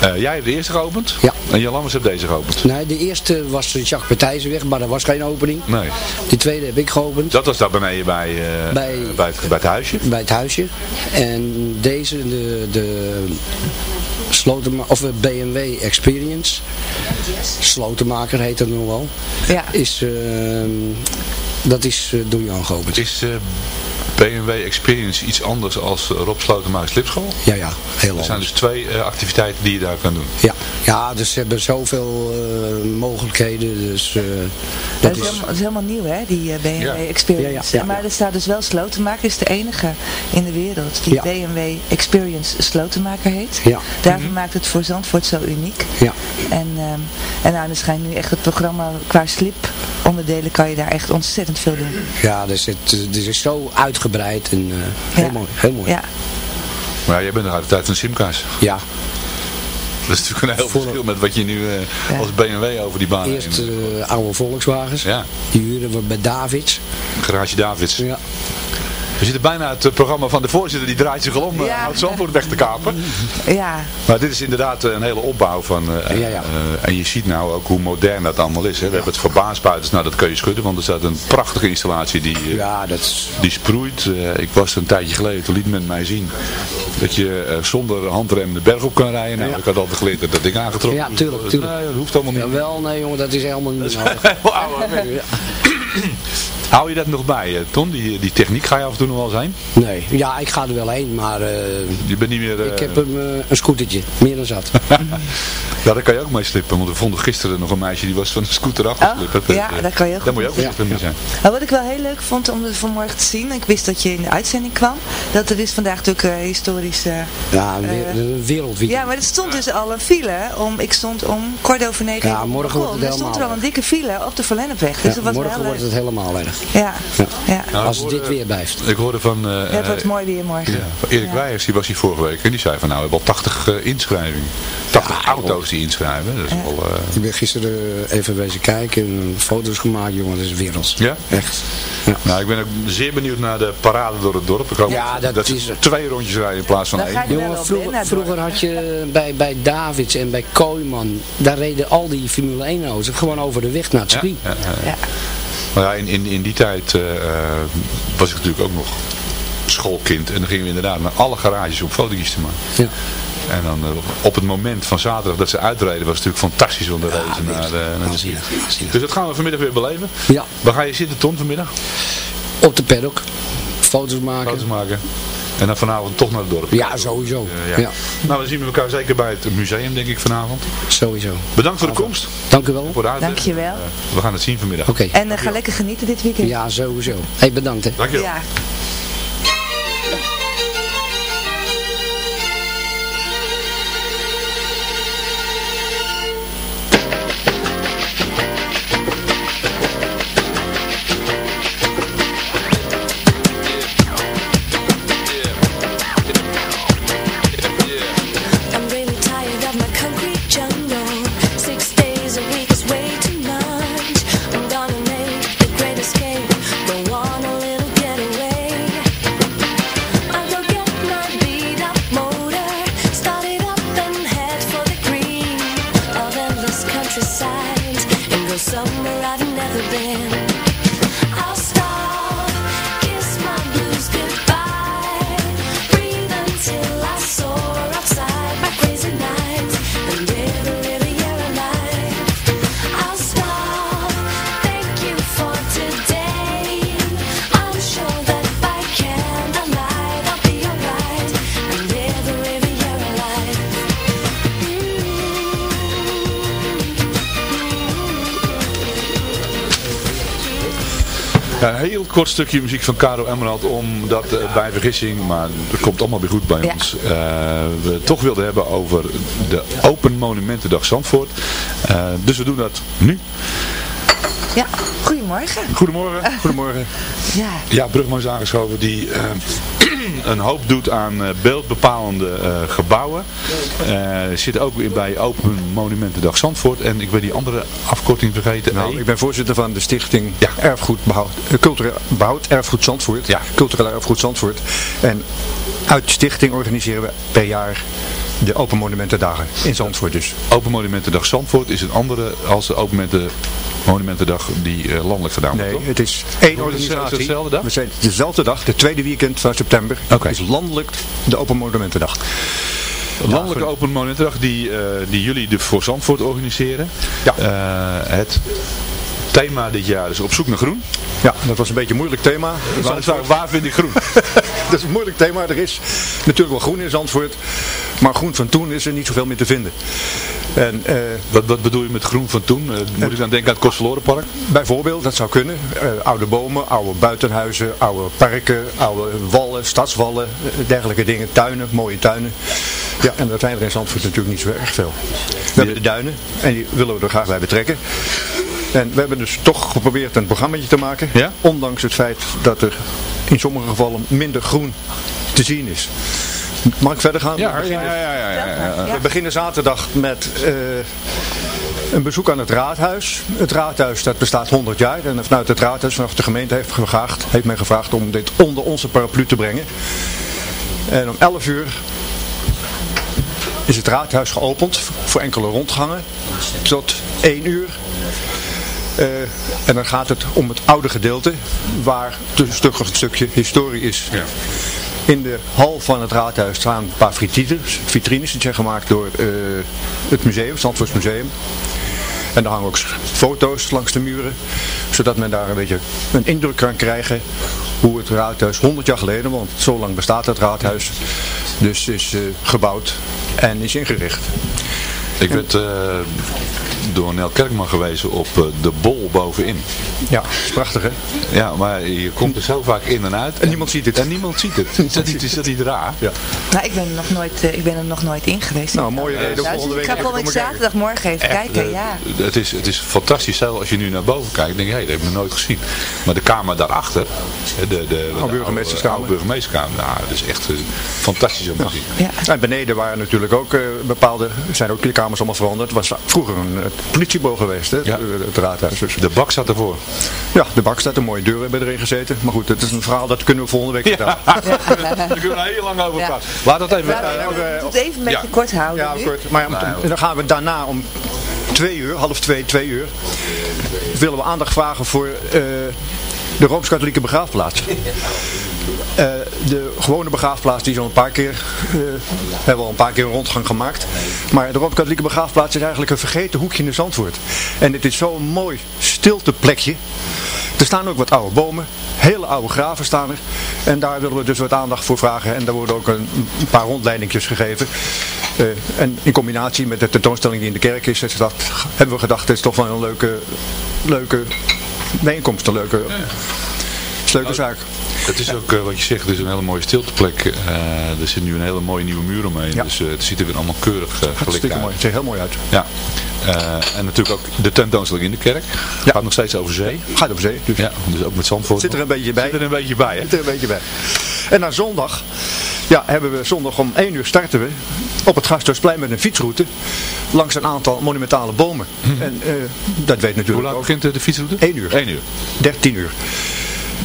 Eh, jij hebt de eerste geopend. Ja. En Jan Lammers heeft deze geopend. Nee, de eerste was de Jacques Partijzenweg, maar er was geen opening. Nee. De tweede heb ik geopend Dat was daar beneden bij, eh, Bij- bij, het, bij het huisje. bij het huisje. En deze, de, de Slotema of de BMW Experience, Slotenmaker heet het nog wel, Ja. is, eh, dat is eh, door Jan geopend. Is, eh, BMW Experience iets anders als Rob Slotenmaker Slipschool? Ja, ja, heel Er zijn anders. dus twee eh, activiteiten die je daar kan doen. Ja, ja dus ze hebben zoveel eh, mogelijkheden. Dus, eh, Dat dat is, is, helemaal, dat is helemaal nieuw, hè, die eh, BMW Ja. Experience. Ja, ja, ja, maar ja. er staat dus wel slotenmaker, is de enige in de wereld die Ja. BMW Experience slotenmaker heet. Ja. Daarvoor maakt het voor Zandvoort zo uniek. ja. En, ehm en nou, er schijnt nu echt het programma qua slip onderdelen kan je daar echt ontzettend veel doen. ja dus het, het is zo uitgebreid en eh, heel Ja. mooi. Heel mooi. Ja, Maar ja, jij bent nog uit de tijd van de simkaas. Ja, Dat is natuurlijk een heel Voor- verschil met wat je nu eh, Ja. als BMW over die baan eerst heen- eh, oude Volkswagens. Ja, Die huren we bij Davids. Garage Davids. Ja. We zitten bijna het eh, programma van de voorzitter, die draait zich al om, eh, Ja. houdt Zandvoort weg te kapen. ja, Maar dit is inderdaad eh, een hele opbouw van, eh, Ja, ja. eh, en je ziet nou ook hoe modern dat allemaal is. Hè. We hebben het voor baanspuiters, nou dat kun je schudden, want er staat een prachtige installatie die, ja, dat is... die sproeit. Eh, ik was er een tijdje geleden, toen liet men mij zien dat je eh, zonder handrem de berg op kan rijden. Nou, Ja. ik had altijd geleerd dat dat ding aangetrokken Ja, tuurlijk, Dus, tuurlijk. Nee, dat hoeft allemaal niet. Jawel, nee jongen, dat is helemaal niet nodig. Hou je dat nog bij, eh, Ton? Die, die techniek ga je af en toe nog wel zijn? Nee, ja, ik ga er wel heen, maar eh, Je bent niet meer... eh, ik heb een, eh, een scootertje, meer dan zat. Ja, daar kan je ook mee slippen. Want we vonden gisteren nog een meisje die was van een scooter afgeslippen. Oh, ja, eh, daar kan je ook Daar moet je ook goed mee slippen zijn. Maar wat ik wel heel leuk vond om het vanmorgen te zien, ik wist dat je in de uitzending kwam, dat er is vandaag natuurlijk uh, historisch... eh, Ja, een, Eh, ja, maar er stond dus al een file. Om, ik stond om kwart over negen. Ja, morgen wordt het Er stond er al een dikke file op de Verlennepweg. Dus Ja, dat was morgen wel wordt het helemaal erg. Ja, Ja. ja. Nou, Als het hoorde- dit weer blijft. Ik hoorde van... eh, Ja, het wordt eh, mooi weer morgen. ja, van Erik Ja. Wijers, die was hier vorige week. En die zei van nou, we hebben al 80 eh, inschrijvingen. 80 auto's die inschrijven. Dat is wel... eh, Ik ben gisteren even wezen kijken en foto's gemaakt, jongen, dat is werelds. ja? Echt. Ja. Nou, ik ben ook zeer benieuwd naar de parade door het dorp. Ik hoop Ja, dat is- twee rondjes rijden in plaats van Dan één. Jongen, vroeger, had je bij, bij Davids en bij Kooiman, daar reden al die Formule 1 auto's gewoon over de weg naar het Ja, circuit. ja, ja. Ja. Maar ja, in, in, in die tijd eh, eh, was ik natuurlijk ook nog schoolkind. En dan gingen we inderdaad naar alle garages om fotootjes te maken. Ja. En dan eh, op het moment van zaterdag dat ze uitreden was het natuurlijk fantastisch om te reizen naar, eh, naar. Dus dat gaan we vanmiddag weer beleven. Ja, Waar ga je zitten, Ton, vanmiddag? op de paddock. Foto's maken. Foto's maken. En dan vanavond toch naar het dorp. Ja, sowieso. Ja. Ja. Nou, dan zien we elkaar zeker bij het museum, denk ik, vanavond. Sowieso. Bedankt voor de komst. Dank u wel. Voor de uitleg. Dankjewel. Eh, we gaan het zien vanmiddag. Oké. En eh, ga lekker genieten dit weekend. Ja, sowieso. Hey, bedankt hè. Dankjewel. Ja. I'm kort stukje muziek van Caro Emerald, omdat eh, bij vergissing, maar het komt allemaal weer goed bij Ja. ons, eh, we het toch wilden hebben over de Open Monumentendag Zandvoort. Eh, dus we doen dat nu. ja, goedemorgen. Goedemorgen. Goedemorgen. Ja, Ja, Brugman is aangeschoven die een hoop doet aan eh, beeldbepalende eh, gebouwen. Eh zit ook weer bij Open Monumentendag Zandvoort. En ik ben die andere afkorting vergeten. Nou, Nee. ik ben voorzitter van de stichting Ja. Erfgoed Behoud, eh, Cultureel Behoud Erfgoed Zandvoort. Ja. Cultureel Erfgoed Zandvoort. En uit de stichting organiseren we per jaar de Open Monumentendagen in Zandvoort dus. Open Monumentendag Zandvoort is een andere als de Open Monumenten- Monumentendag die eh, landelijk gedaan wordt. Nee, toch? het is één organisatie. dezelfde dag? We zijn dezelfde dag, de tweede weekend van september. Oké. is landelijk de Open Monumentendag. Landelijke Open Monumentendag die, eh, die jullie de voor Zandvoort organiseren. Ja. Eh, het thema dit jaar is op zoek naar groen. Ja, dat was een beetje een moeilijk thema. Waar vind ik groen? dat is een moeilijk thema. Er is natuurlijk wel groen in Zandvoort. Maar groen van toen is er niet zoveel meer te vinden. En, eh, wat, wat bedoel je met groen van toen? Eh, moet ik dan denken aan het Kostverlorenpark? Bijvoorbeeld, dat zou kunnen. Eh, oude bomen, oude buitenhuizen, oude parken, oude wallen, stadswallen, dergelijke dingen. Tuinen, mooie tuinen. Ja, en dat zijn er in Zandvoort natuurlijk niet zo erg veel. We hebben de duinen en die willen we er graag bij betrekken. En we hebben dus toch geprobeerd een programma te maken. Ondanks het feit dat er in sommige gevallen minder groen te zien is. Mag ik verder gaan? Ja, We beginnen- ja, ja, ja, ja, ja. We beginnen zaterdag met eh, een bezoek aan het raadhuis. Het raadhuis dat bestaat 100 jaar. En vanuit het raadhuis, vanaf de gemeente heeft, gevraagd, heeft men gevraagd om dit onder onze paraplu te brengen. En om 11 uur is het raadhuis geopend voor enkele rondgangen tot 1 uur. Eh, en dan gaat het om het oude gedeelte waar stuk, een stukje historie is. In de hal van het raadhuis staan een paar vitrines, vitrines die zijn gemaakt door eh, het museum, het Zandvoorts Museum. En daar hangen ook foto's langs de muren, zodat men daar een beetje een indruk kan krijgen hoe het raadhuis 100 jaar geleden, want zo lang bestaat het raadhuis, dus is eh, gebouwd en is ingericht. Ik werd eh, door Nel Kerkman gewezen op eh, de bol bovenin. Ja, is prachtig hè? Ja, maar je komt er zo vaak in en uit. En niemand ziet het. En niemand ziet het. Is dat niet, is dat niet raar? Ja. Nou, ik ben er nog nooit, eh, ik ben er nog nooit in geweest. Nou, mooie reden om Dus volgende ik week ga volgende week zaterdagmorgen even Echt, kijken, eh, ja. Het is, het is fantastisch. Zelfs als je nu naar boven kijkt, denk je, hé, dat heb ik nog nooit gezien. Maar de kamer daarachter, de, de, de, de burgemeesterskamer. oude burgemeesterskamer, nou, dat is echt fantastisch om te zien. En beneden waren natuurlijk ook eh, bepaalde, zijn ook die kamers allemaal veranderd. Het was vroeger een politiebureau geweest, hè, het, het raadhuis. Dus. De bak zat ervoor. Ja, de bak staat, een mooie deur hebben erin gezeten. Maar goed, het is een verhaal, dat kunnen we volgende week vertellen. Daar kunnen we heel lang over Ja. praten. Laat dat even... Nou, eh, het even een beetje ja. kort houden Ja, nu. kort. Maar ja, en dan gaan we daarna om twee uur, half twee, twee uur, willen we aandacht vragen voor eh, de Rooms-Katholieke begraafplaats. Eh, de gewone begraafplaats die een paar keer, eh, hebben we al een paar keer rondgang gemaakt. Maar de Rooms-Katholieke begraafplaats is eigenlijk een vergeten hoekje in de Zandvoort. En het is zo'n mooi stilteplekje. Er staan ook wat oude bomen, hele oude graven staan er. En daar willen we dus wat aandacht voor vragen. En daar worden ook een, paar rondleidingjes gegeven. Eh, en in combinatie met de tentoonstelling die in de kerk is, hebben we gedacht, het is toch wel een leuke, leuke bijeenkomst, een leuke, is een leuke zaak. Het is ook, eh, wat je zegt, het is een hele mooie stilteplek. Eh, er zit nu een hele mooie nieuwe muur omheen. Dus eh, het ziet er weer allemaal keurig uh, Hartstikke uit. mooi, het ziet er heel mooi uit. Ja. En natuurlijk ook de tentoonstelling in de kerk. Gaat nog steeds over zee. Gaat over zee. Dus. Ja, dus ook met Zandvoort. Zit er een beetje bij. Zit er een beetje bij, hè? Zit er een beetje bij. En na zondag, ja, hebben we zondag om 1 uur starten we op het Gasthuisplein met een fietsroute langs een aantal monumentale bomen. En eh, dat weet natuurlijk Hoe laat ook. begint de fietsroute? 1 uur. 1 uur. 13 uur.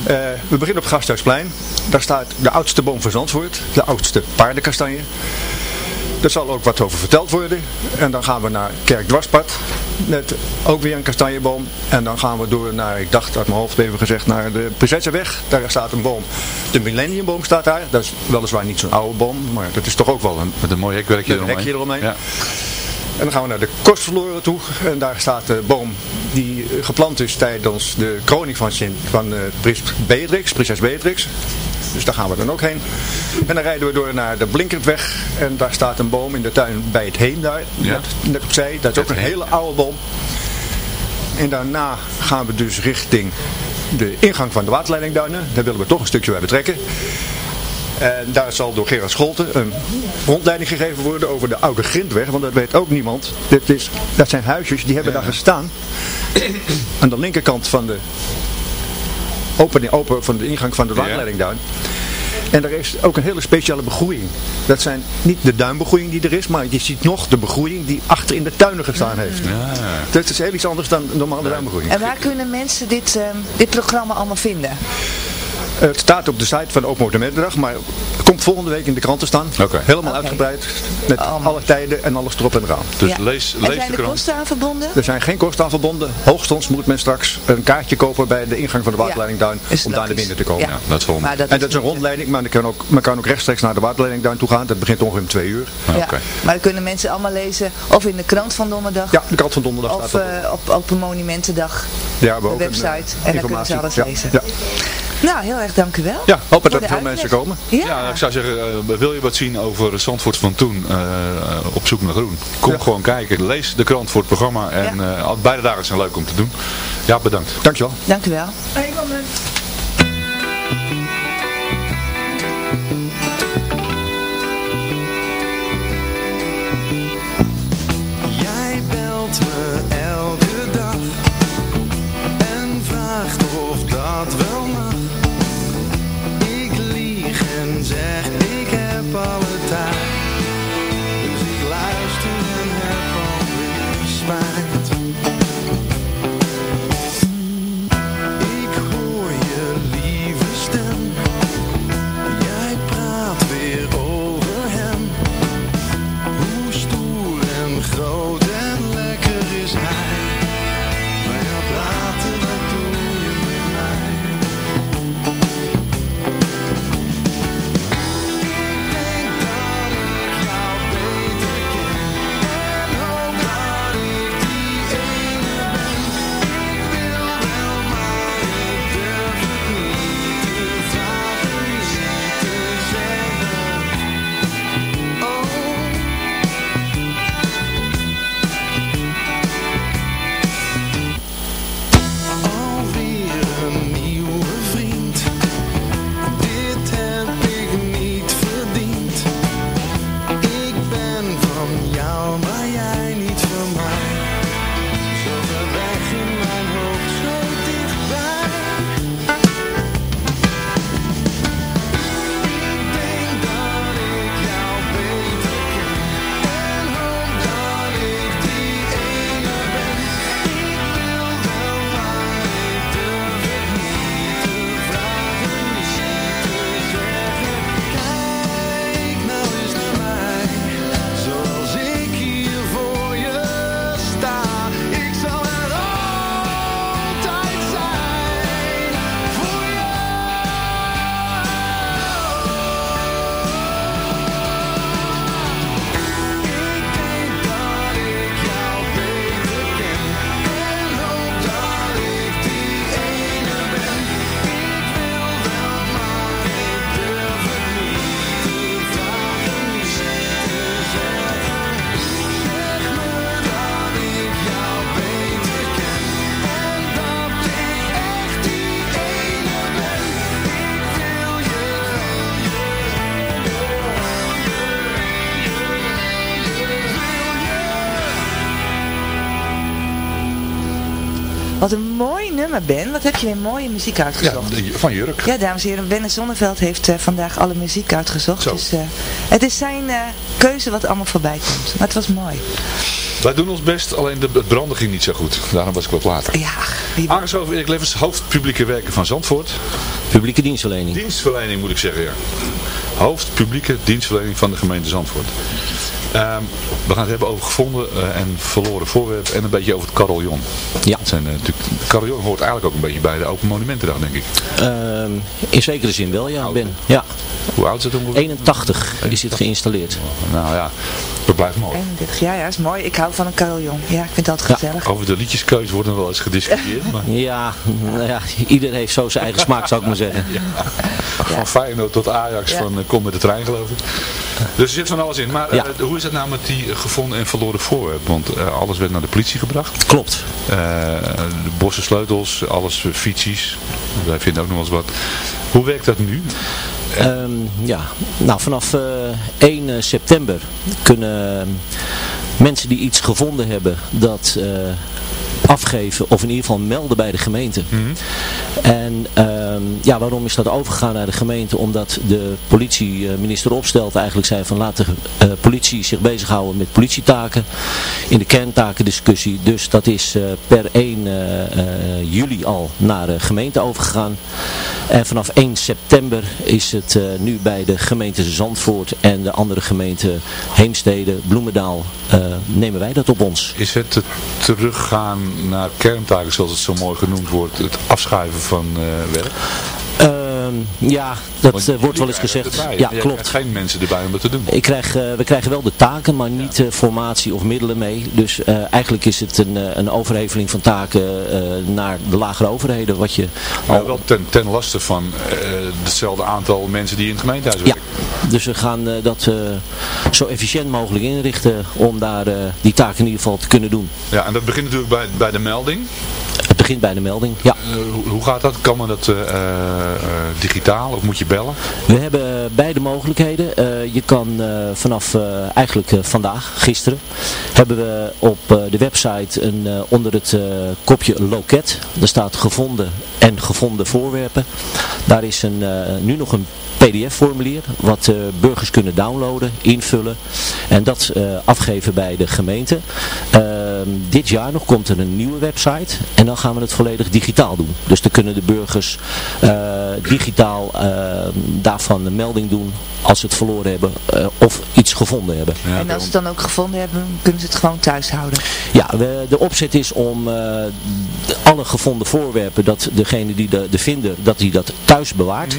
Eh, we beginnen op Gasthuisplein. Daar staat de oudste boom van Zandvoort, de oudste paardenkastanje. Daar zal ook wat over verteld worden. En dan gaan we naar Kerkdwarspad. Met ook weer een kastanjeboom. En dan gaan we door naar, ik dacht uit mijn hoofd even gezegd, naar de Prinsessenweg. Daar staat een boom. De Millenniumboom staat daar. Dat is weliswaar niet zo'n oude boom, maar dat is toch ook wel een, Met een mooi hekwerkje met een eromheen. hekje eromheen. Ja. En dan gaan we naar de Kostverloren toe. En daar staat de boom die eh, geplant is tijdens de kroning van, Sint, van eh, Prins Beatrix, prinses Beatrix. Dus daar gaan we dan ook heen. En dan rijden we door naar de Blinkertweg. En daar staat een boom in de tuin bij het heen daar. Ja. Net, net opzij. Dat is ook een hele oude boom. En daarna gaan we dus richting de ingang van de waterleidingduinen. Daar willen we toch een stukje bij betrekken. En daar zal door Gerard Scholten een rondleiding gegeven worden over de oude grindweg. Want dat weet ook niemand. Dit is, dat zijn huisjes die hebben daar gestaan. Aan de linkerkant van de, open, open, van de ingang van de waterleidingduin. En er is ook een hele speciale begroeiing. Dat zijn niet de duinbegroeiing die er is, maar je ziet nog de begroeiing die achter in de tuinen gestaan heeft. Dat is heel iets anders dan normale duinbegroeiing. En waar kunnen mensen dit, ehm, dit programma allemaal vinden? Het staat op de site van Open Monumentendag, maar komt volgende week in de krant te staan. Helemaal uitgebreid, met alle tijden en alles erop en eraan. Dus Ja. lees, en lees zijn de er krant. kosten aan verbonden? Er zijn geen kosten aan verbonden. Hoogstens moet men straks een kaartje kopen bij de ingang van de waterleidingduin is om daar naar binnen te komen. Ja. dat is volgende. Maar dat en is dat is een niet, rondleiding, maar men kan, ook, men kan ook rechtstreeks naar de waterleidingduin toe gaan. Dat begint ongeveer om twee uur. Ja. Maar dan kunnen mensen allemaal lezen of in de krant van donderdag Ja, de krant van donderdag of staat erop. eh, op Open Monumentendag, Ja, we hebben de ook een, website. eh, en dan kunnen ze alles Ja, lezen. Ja, Nou, heel erg dank u wel. ja hoop dat er veel mensen komen. Ja, Ja, ik zou zeggen, eh, wil je wat zien over Zandvoort van toen eh, op zoek naar groen? Kom gewoon kijken, lees de krant voor het programma en Ja. eh, al- beide dagen zijn leuk om te doen. Ja, bedankt. Dankjewel. dank u wel. Jij Wat heb je weer mooie muziek Ja, uitgezocht. de- van Jurk. Ja, dames en heren, Ben Zonneveld heeft eh, vandaag alle muziek uitgezocht. Zo. Dus eh, het is zijn eh, keuze wat allemaal voorbij komt. Maar het was mooi. Wij doen ons best, alleen de, het branden ging niet zo goed. Daarom was ik wat later. Ja, wie- Aangeschoven Erik Levens, hoofd publieke werken van Zandvoort. Publieke dienstverlening. Dienstverlening moet ik zeggen, ja. Hoofd publieke dienstverlening van de gemeente Zandvoort. Ehm, we gaan het hebben over gevonden eh, en verloren voorwerp en een beetje over het carillon. Ja. Het zijn, eh, natuurlijk, het carillon hoort eigenlijk ook een beetje bij de Open Monumentendag, denk ik. Ehm, in zekere zin wel, ja, Ben. Ja, Hoe oud is het ongeveer? 81 is dit geïnstalleerd. Nou ja, dat blijft mooi. 31. Ja, ja, is mooi. Ik hou van een carillon. Ja, ik vind altijd Ja. gezellig. Over de liedjeskeuze wordt er wel eens gediscussieerd. Maar Ja, nou ja, ieder heeft zo zijn eigen smaak, zou ik maar zeggen. van Feyenoord tot Ajax, Ja. van eh, kom met de trein geloof ik. Dus er zit van alles in. Maar eh, hoe is het nou met die eh, gevonden en verloren voorwerp? Want eh, alles werd naar de politie gebracht. Klopt. Eh, de bossen sleutels, alles fietsjes. Wij vinden ook nog wel eens wat. Hoe werkt dat nu? Ehm, ja, nou vanaf eh 1 september kunnen mensen die iets gevonden hebben dat afgeven of in ieder geval melden bij de gemeente. En ehm, ja, waarom is dat overgegaan naar de gemeente? Omdat de politie, minister Opstelt eigenlijk zei van laat de eh, politie zich bezighouden met politietaken in de kerntakendiscussie. Dus dat is eh, per 1 eh, juli al naar de gemeente overgegaan. En vanaf 1 september is het nu bij de gemeente Zandvoort en de andere gemeenten Heemstede, Bloemendaal, nemen wij dat op ons. Is het het teruggaan naar kerntaken, zoals het zo mooi genoemd wordt, het afschuiven van eh, werk? Ehm, ja, dat eh, wordt wel eens gezegd. erbij. Ja, klopt. geen mensen erbij om dat te doen. Ik krijg, eh, we krijgen wel de taken, maar niet eh, formatie of middelen mee. Dus eigenlijk is het een, een overheveling van taken naar de lagere overheden. Wat je Maar wel ten, ten laste van hetzelfde aantal mensen die in het gemeentehuis Ja, werken. dus we gaan dat zo efficiënt mogelijk inrichten om daar die taken in ieder geval te kunnen doen. Ja, en dat begint natuurlijk bij, bij de melding. Het begint bij de melding, ja. Eh, hoe, hoe gaat dat? Kan men dat eh, eh, digitaal of moet je bellen? We hebben beide mogelijkheden. Eh, je kan eh, vanaf eh, eigenlijk vandaag, gisteren, hebben we op eh, de website een, eh, onder het eh, kopje loket. Daar staat gevonden en gevonden voorwerpen. Daar is een, eh, nu nog een pdf-formulier wat eh, burgers kunnen downloaden, invullen en dat eh, afgeven bij de gemeente. Dit jaar nog komt er een nieuwe website en dan gaan we het volledig digitaal doen. Dus dan kunnen de burgers eh, digitaal eh, daarvan een melding doen als ze het verloren hebben eh, of iets gevonden hebben. en als ze het dan ook gevonden hebben, kunnen ze het gewoon thuis houden. Ja, we, de opzet is om eh, alle gevonden voorwerpen, dat degene die de, de vinder, dat die dat thuis bewaart.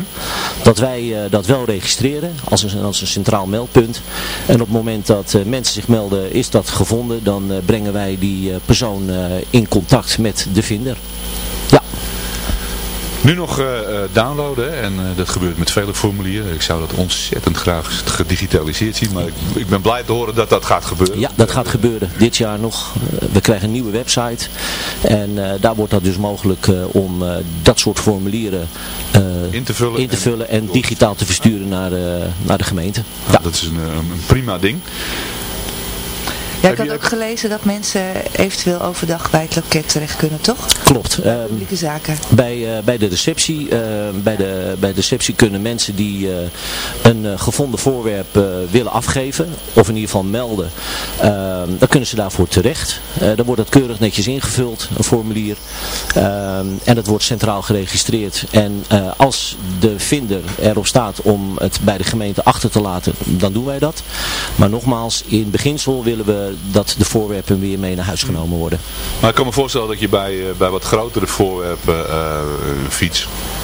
Dat wij eh, dat wel registreren als een, als een centraal meldpunt. En op het moment dat eh, mensen zich melden, is dat gevonden, dan brengen wij die eh, persoon eh, in contact met de vinder. Nu nog eh, downloaden en dat gebeurt met vele formulieren. Ik zou dat ontzettend graag gedigitaliseerd zien, maar ik, ik ben blij te horen dat dat gaat gebeuren. Ja, dat gaat gebeuren. Dit jaar nog. We krijgen een nieuwe website. En daar wordt dat dus mogelijk om dat soort formulieren In te vullen in te en- vullen en digitaal te versturen naar, naar de gemeente. Nou, Dat is een, een prima ding. Ja, ik had ook gelezen dat mensen eventueel overdag bij het loket terecht kunnen, toch? Klopt. Ehm, Publieke zaken. bij, eh, bij de receptie, eh, bij, de, bij de receptie kunnen mensen die eh, een gevonden voorwerp willen afgeven, of in ieder geval melden, ehm, dan kunnen ze daarvoor terecht. Dan wordt dat keurig netjes ingevuld, een formulier. Ehm, en dat wordt centraal geregistreerd. En als de vinder erop staat om het bij de gemeente achter te laten, dan doen wij dat. Maar nogmaals, in beginsel willen we dat de voorwerpen weer mee naar huis genomen worden. Maar ik kan me voorstellen dat je bij, eh, bij wat grotere voorwerpen, een fiets, eh, al-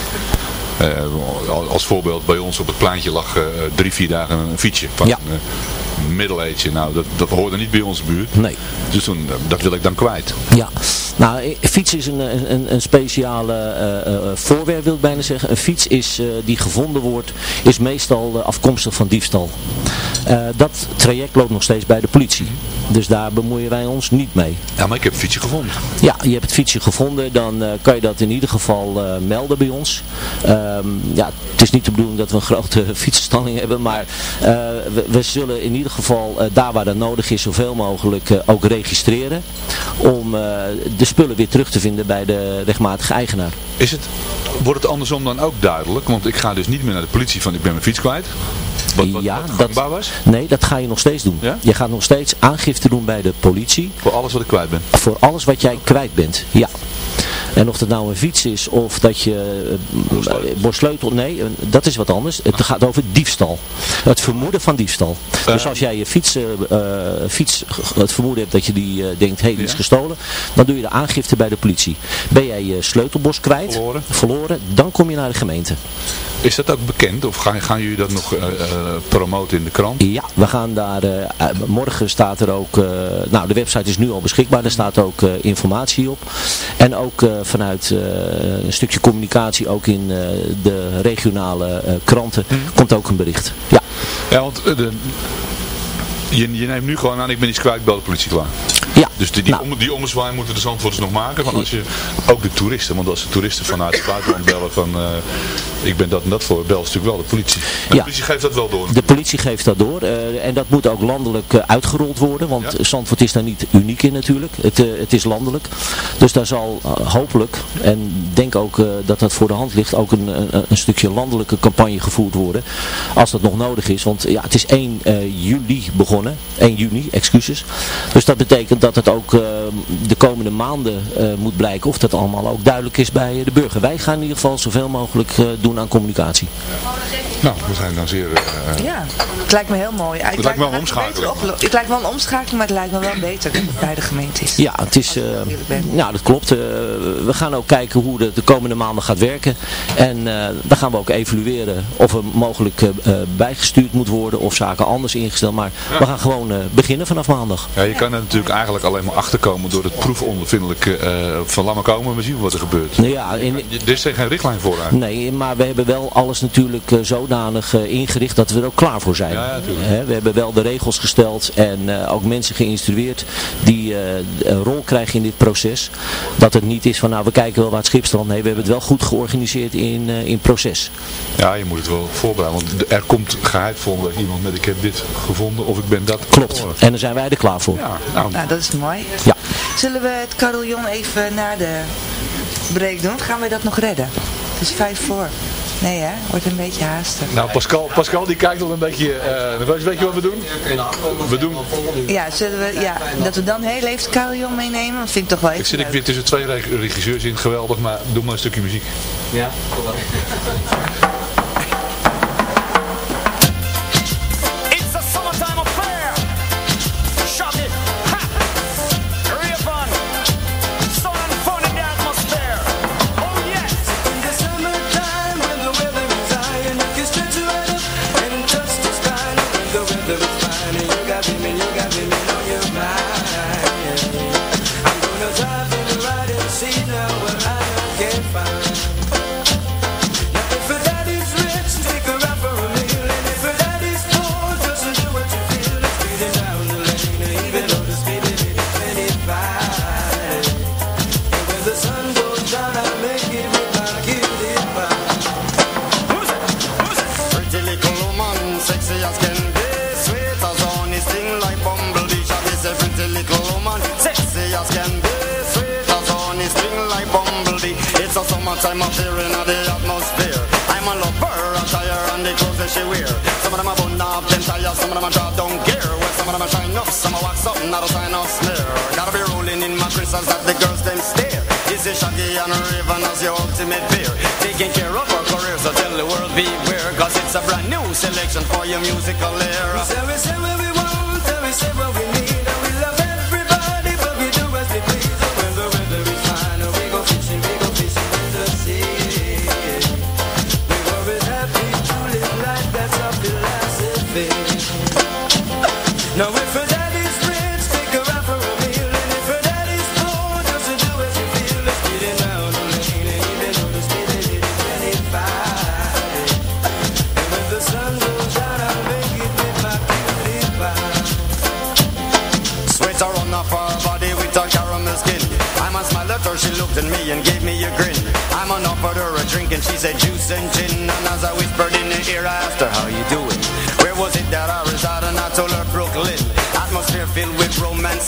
als voorbeeld bij ons op het plaatje lag eh, drie, vier dagen een fietsje van Ja. een eh, middeleetje. Nou, dat, dat hoorde niet bij onze buurt. Nee. Dus toen, eh, dat wil ik dan kwijt. Ja, nou, eh, fiets is een, een, een speciale eh, eh, voorwerp, wil ik bijna zeggen. Een fiets is, eh, die gevonden wordt, is meestal eh, afkomstig van diefstal. Eh, dat traject loopt nog steeds bij de politie. Dus daar bemoeien wij ons niet mee. Ja, maar ik heb een fietsje gevonden. Ja, je hebt het fietsje gevonden, dan eh, kan je dat in ieder geval eh, melden bij ons. Ehm, ja, het is niet de bedoeling dat we een grote fietsenstalling hebben, maar eh, we, we zullen in ieder geval eh, daar waar dat nodig is zoveel mogelijk eh, ook registreren. Om de spullen weer terug te vinden bij de rechtmatige eigenaar. Is het, wordt het andersom dan ook duidelijk? Want ik ga dus niet meer naar de politie van ik ben mijn fiets kwijt. Wat, wat, ja, wat gangbaar was? Nee, dat ga je nog steeds doen. Ja? Je gaat nog steeds aangifte doen bij de politie. Voor alles wat ik kwijt ben. Voor alles wat jij kwijt bent, ja. En of het nou een fiets is of dat je uh, borsleutel, nee, eh, dat is wat anders. Het gaat over diefstal. Het vermoeden van diefstal. Dus als jij je fiets, fiets het vermoeden hebt dat je die denkt, hé, hey, die is gestolen, dan doe je de aangifte bij de politie. Ben jij je sleutelbos kwijt, verloren, verloren dan kom je naar de gemeente. Is dat ook bekend of gaan, gaan jullie dat nog uh, promoten in de krant? Ja, we gaan daar, uh, morgen staat er ook, uh, nou de website is nu al beschikbaar, daar staat ook informatie op. En ook vanuit een stukje communicatie, ook in de regionale kranten, hmm. komt ook een bericht. Ja, ja want de, je, je, neemt nu gewoon aan, ik ben iets kwijt, bel de politie klaar. Ja. Dus die, die, nou. om, die ommezwaai moeten de zandvoorters nog maken. Van als je, ook de toeristen, want als de toeristen vanuit het buitenland bellen van uh, ik ben dat en dat voor, bel natuurlijk wel de politie. Ja. de politie geeft dat wel door. De politie geeft dat door uh, en dat moet ook landelijk uh, uitgerold worden, want ja. Zandvoort is daar niet uniek in natuurlijk. Het, het is landelijk. Dus daar zal hopelijk, en denk ook dat dat voor de hand ligt, ook een, een, een, stukje landelijke campagne gevoerd worden. Als dat nog nodig is, want ja, het is 1 juli begonnen. 1 juni, excuses. Dus dat betekent dat dat het ook eh, de komende maanden eh, moet blijken of dat allemaal ook duidelijk is bij de burger. Wij gaan in ieder geval zoveel mogelijk eh, doen aan communicatie. Nou, we zijn dan zeer... eh, Ja, het lijkt me heel mooi. Het lijkt me wel een omschakeling. Het lijkt wel een omschakeling, maar het lijkt me wel beter bij de gemeentes. Ja, het is, eh, ja, dat klopt. Eh, we gaan ook kijken hoe het de komende maanden gaat werken. En eh, dan gaan we ook evalueren of er mogelijk bijgestuurd moet worden of zaken anders ingesteld. Maar we gaan gewoon eh, beginnen vanaf maandag. Ja, je kan er natuurlijk eigenlijk alleen maar achterkomen door het proefondervindelijke eh van laat maar komen en we zien wat er gebeurt. Nou ja, in, Er is geen richtlijn voor eigenlijk. Nee, maar we hebben wel alles natuurlijk eh, zodanig eh, ingericht dat we er ook klaar voor zijn. Ja, ja, we hebben wel de regels gesteld en eh, ook mensen geïnstrueerd die eh, een rol krijgen in dit proces. Dat het niet is van nou we kijken wel waar het schip strandt. Nee, we hebben het wel goed georganiseerd in, eh, in proces. Ja, je moet het wel voorbereiden, want er komt geheid voor iemand met ik heb dit gevonden of ik ben dat. Klopt. En dan zijn wij er klaar voor. Ja, nou, Nou, dat is mooi. Ja. Zullen we het carillon even naar de break doen? Gaan we dat nog redden? Het is vijf voor. Nee hè, wordt een beetje haastig. nou Pascal, Pascal die kijkt al een beetje eh nerveus. Weet je wat we doen? We doen, Ja, zullen we, ja, dat we dan heel even het carillon meenemen? Dat vind ik toch wel ik even zit ik weer tussen twee reg- regisseurs in, geweldig, maar doe maar een stukje muziek. Ja,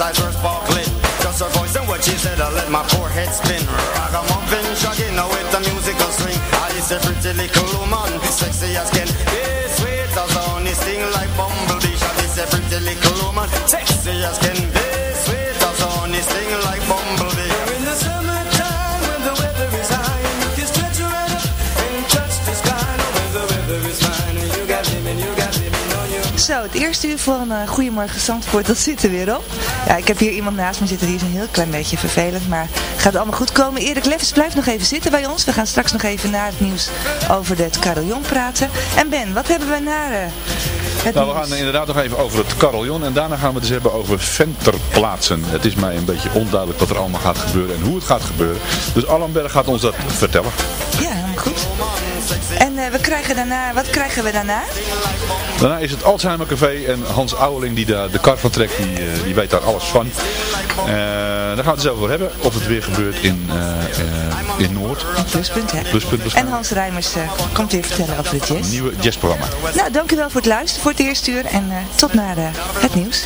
eyes were sparkling Just her voice and what she said I let my forehead spin eerste uur van uh, Goedemorgen Zandvoort, dat zit er weer op. Ja, ik heb hier iemand naast me zitten, die is een heel klein beetje vervelend, maar gaat allemaal goed komen. Erik Leffens blijft nog even zitten bij ons. We gaan straks nog even naar het nieuws over het carillon praten. En Ben, wat hebben we naar uh, het Nou, we gaan inderdaad nog even over het carillon en daarna gaan we het dus hebben over venterplaatsen. Het is mij een beetje onduidelijk wat er allemaal gaat gebeuren en hoe het gaat gebeuren. Dus Allenberg gaat ons dat vertellen. Ja, helemaal goed. En uh, we krijgen daarna, wat krijgen we daarna? Daarna is het Alzheimer Café en Hans Ouweling die daar de kar van trekt, die, eh, die weet daar alles van. Eh, daar gaan we het zo over hebben, of het weer gebeurt in, eh, eh, in Noord. Pluspunt, hè? Pluspunt En. Hans Rijmers uh, komt weer vertellen over het Een jazz. nieuwe jazzprogramma. Nou, dankjewel voor het luisteren voor het eerste uur en uh, tot naar uh, het nieuws.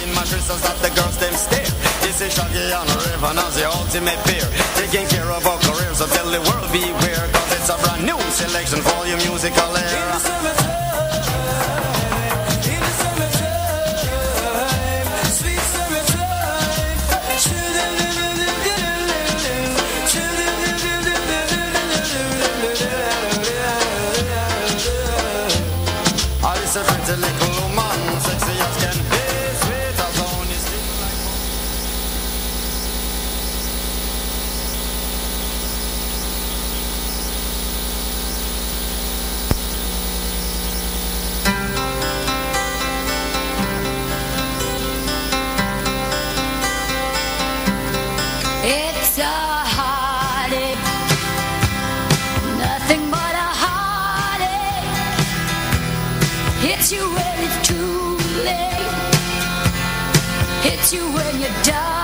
Taking care of our careers so tell the world beware new selection for your musical era the dark.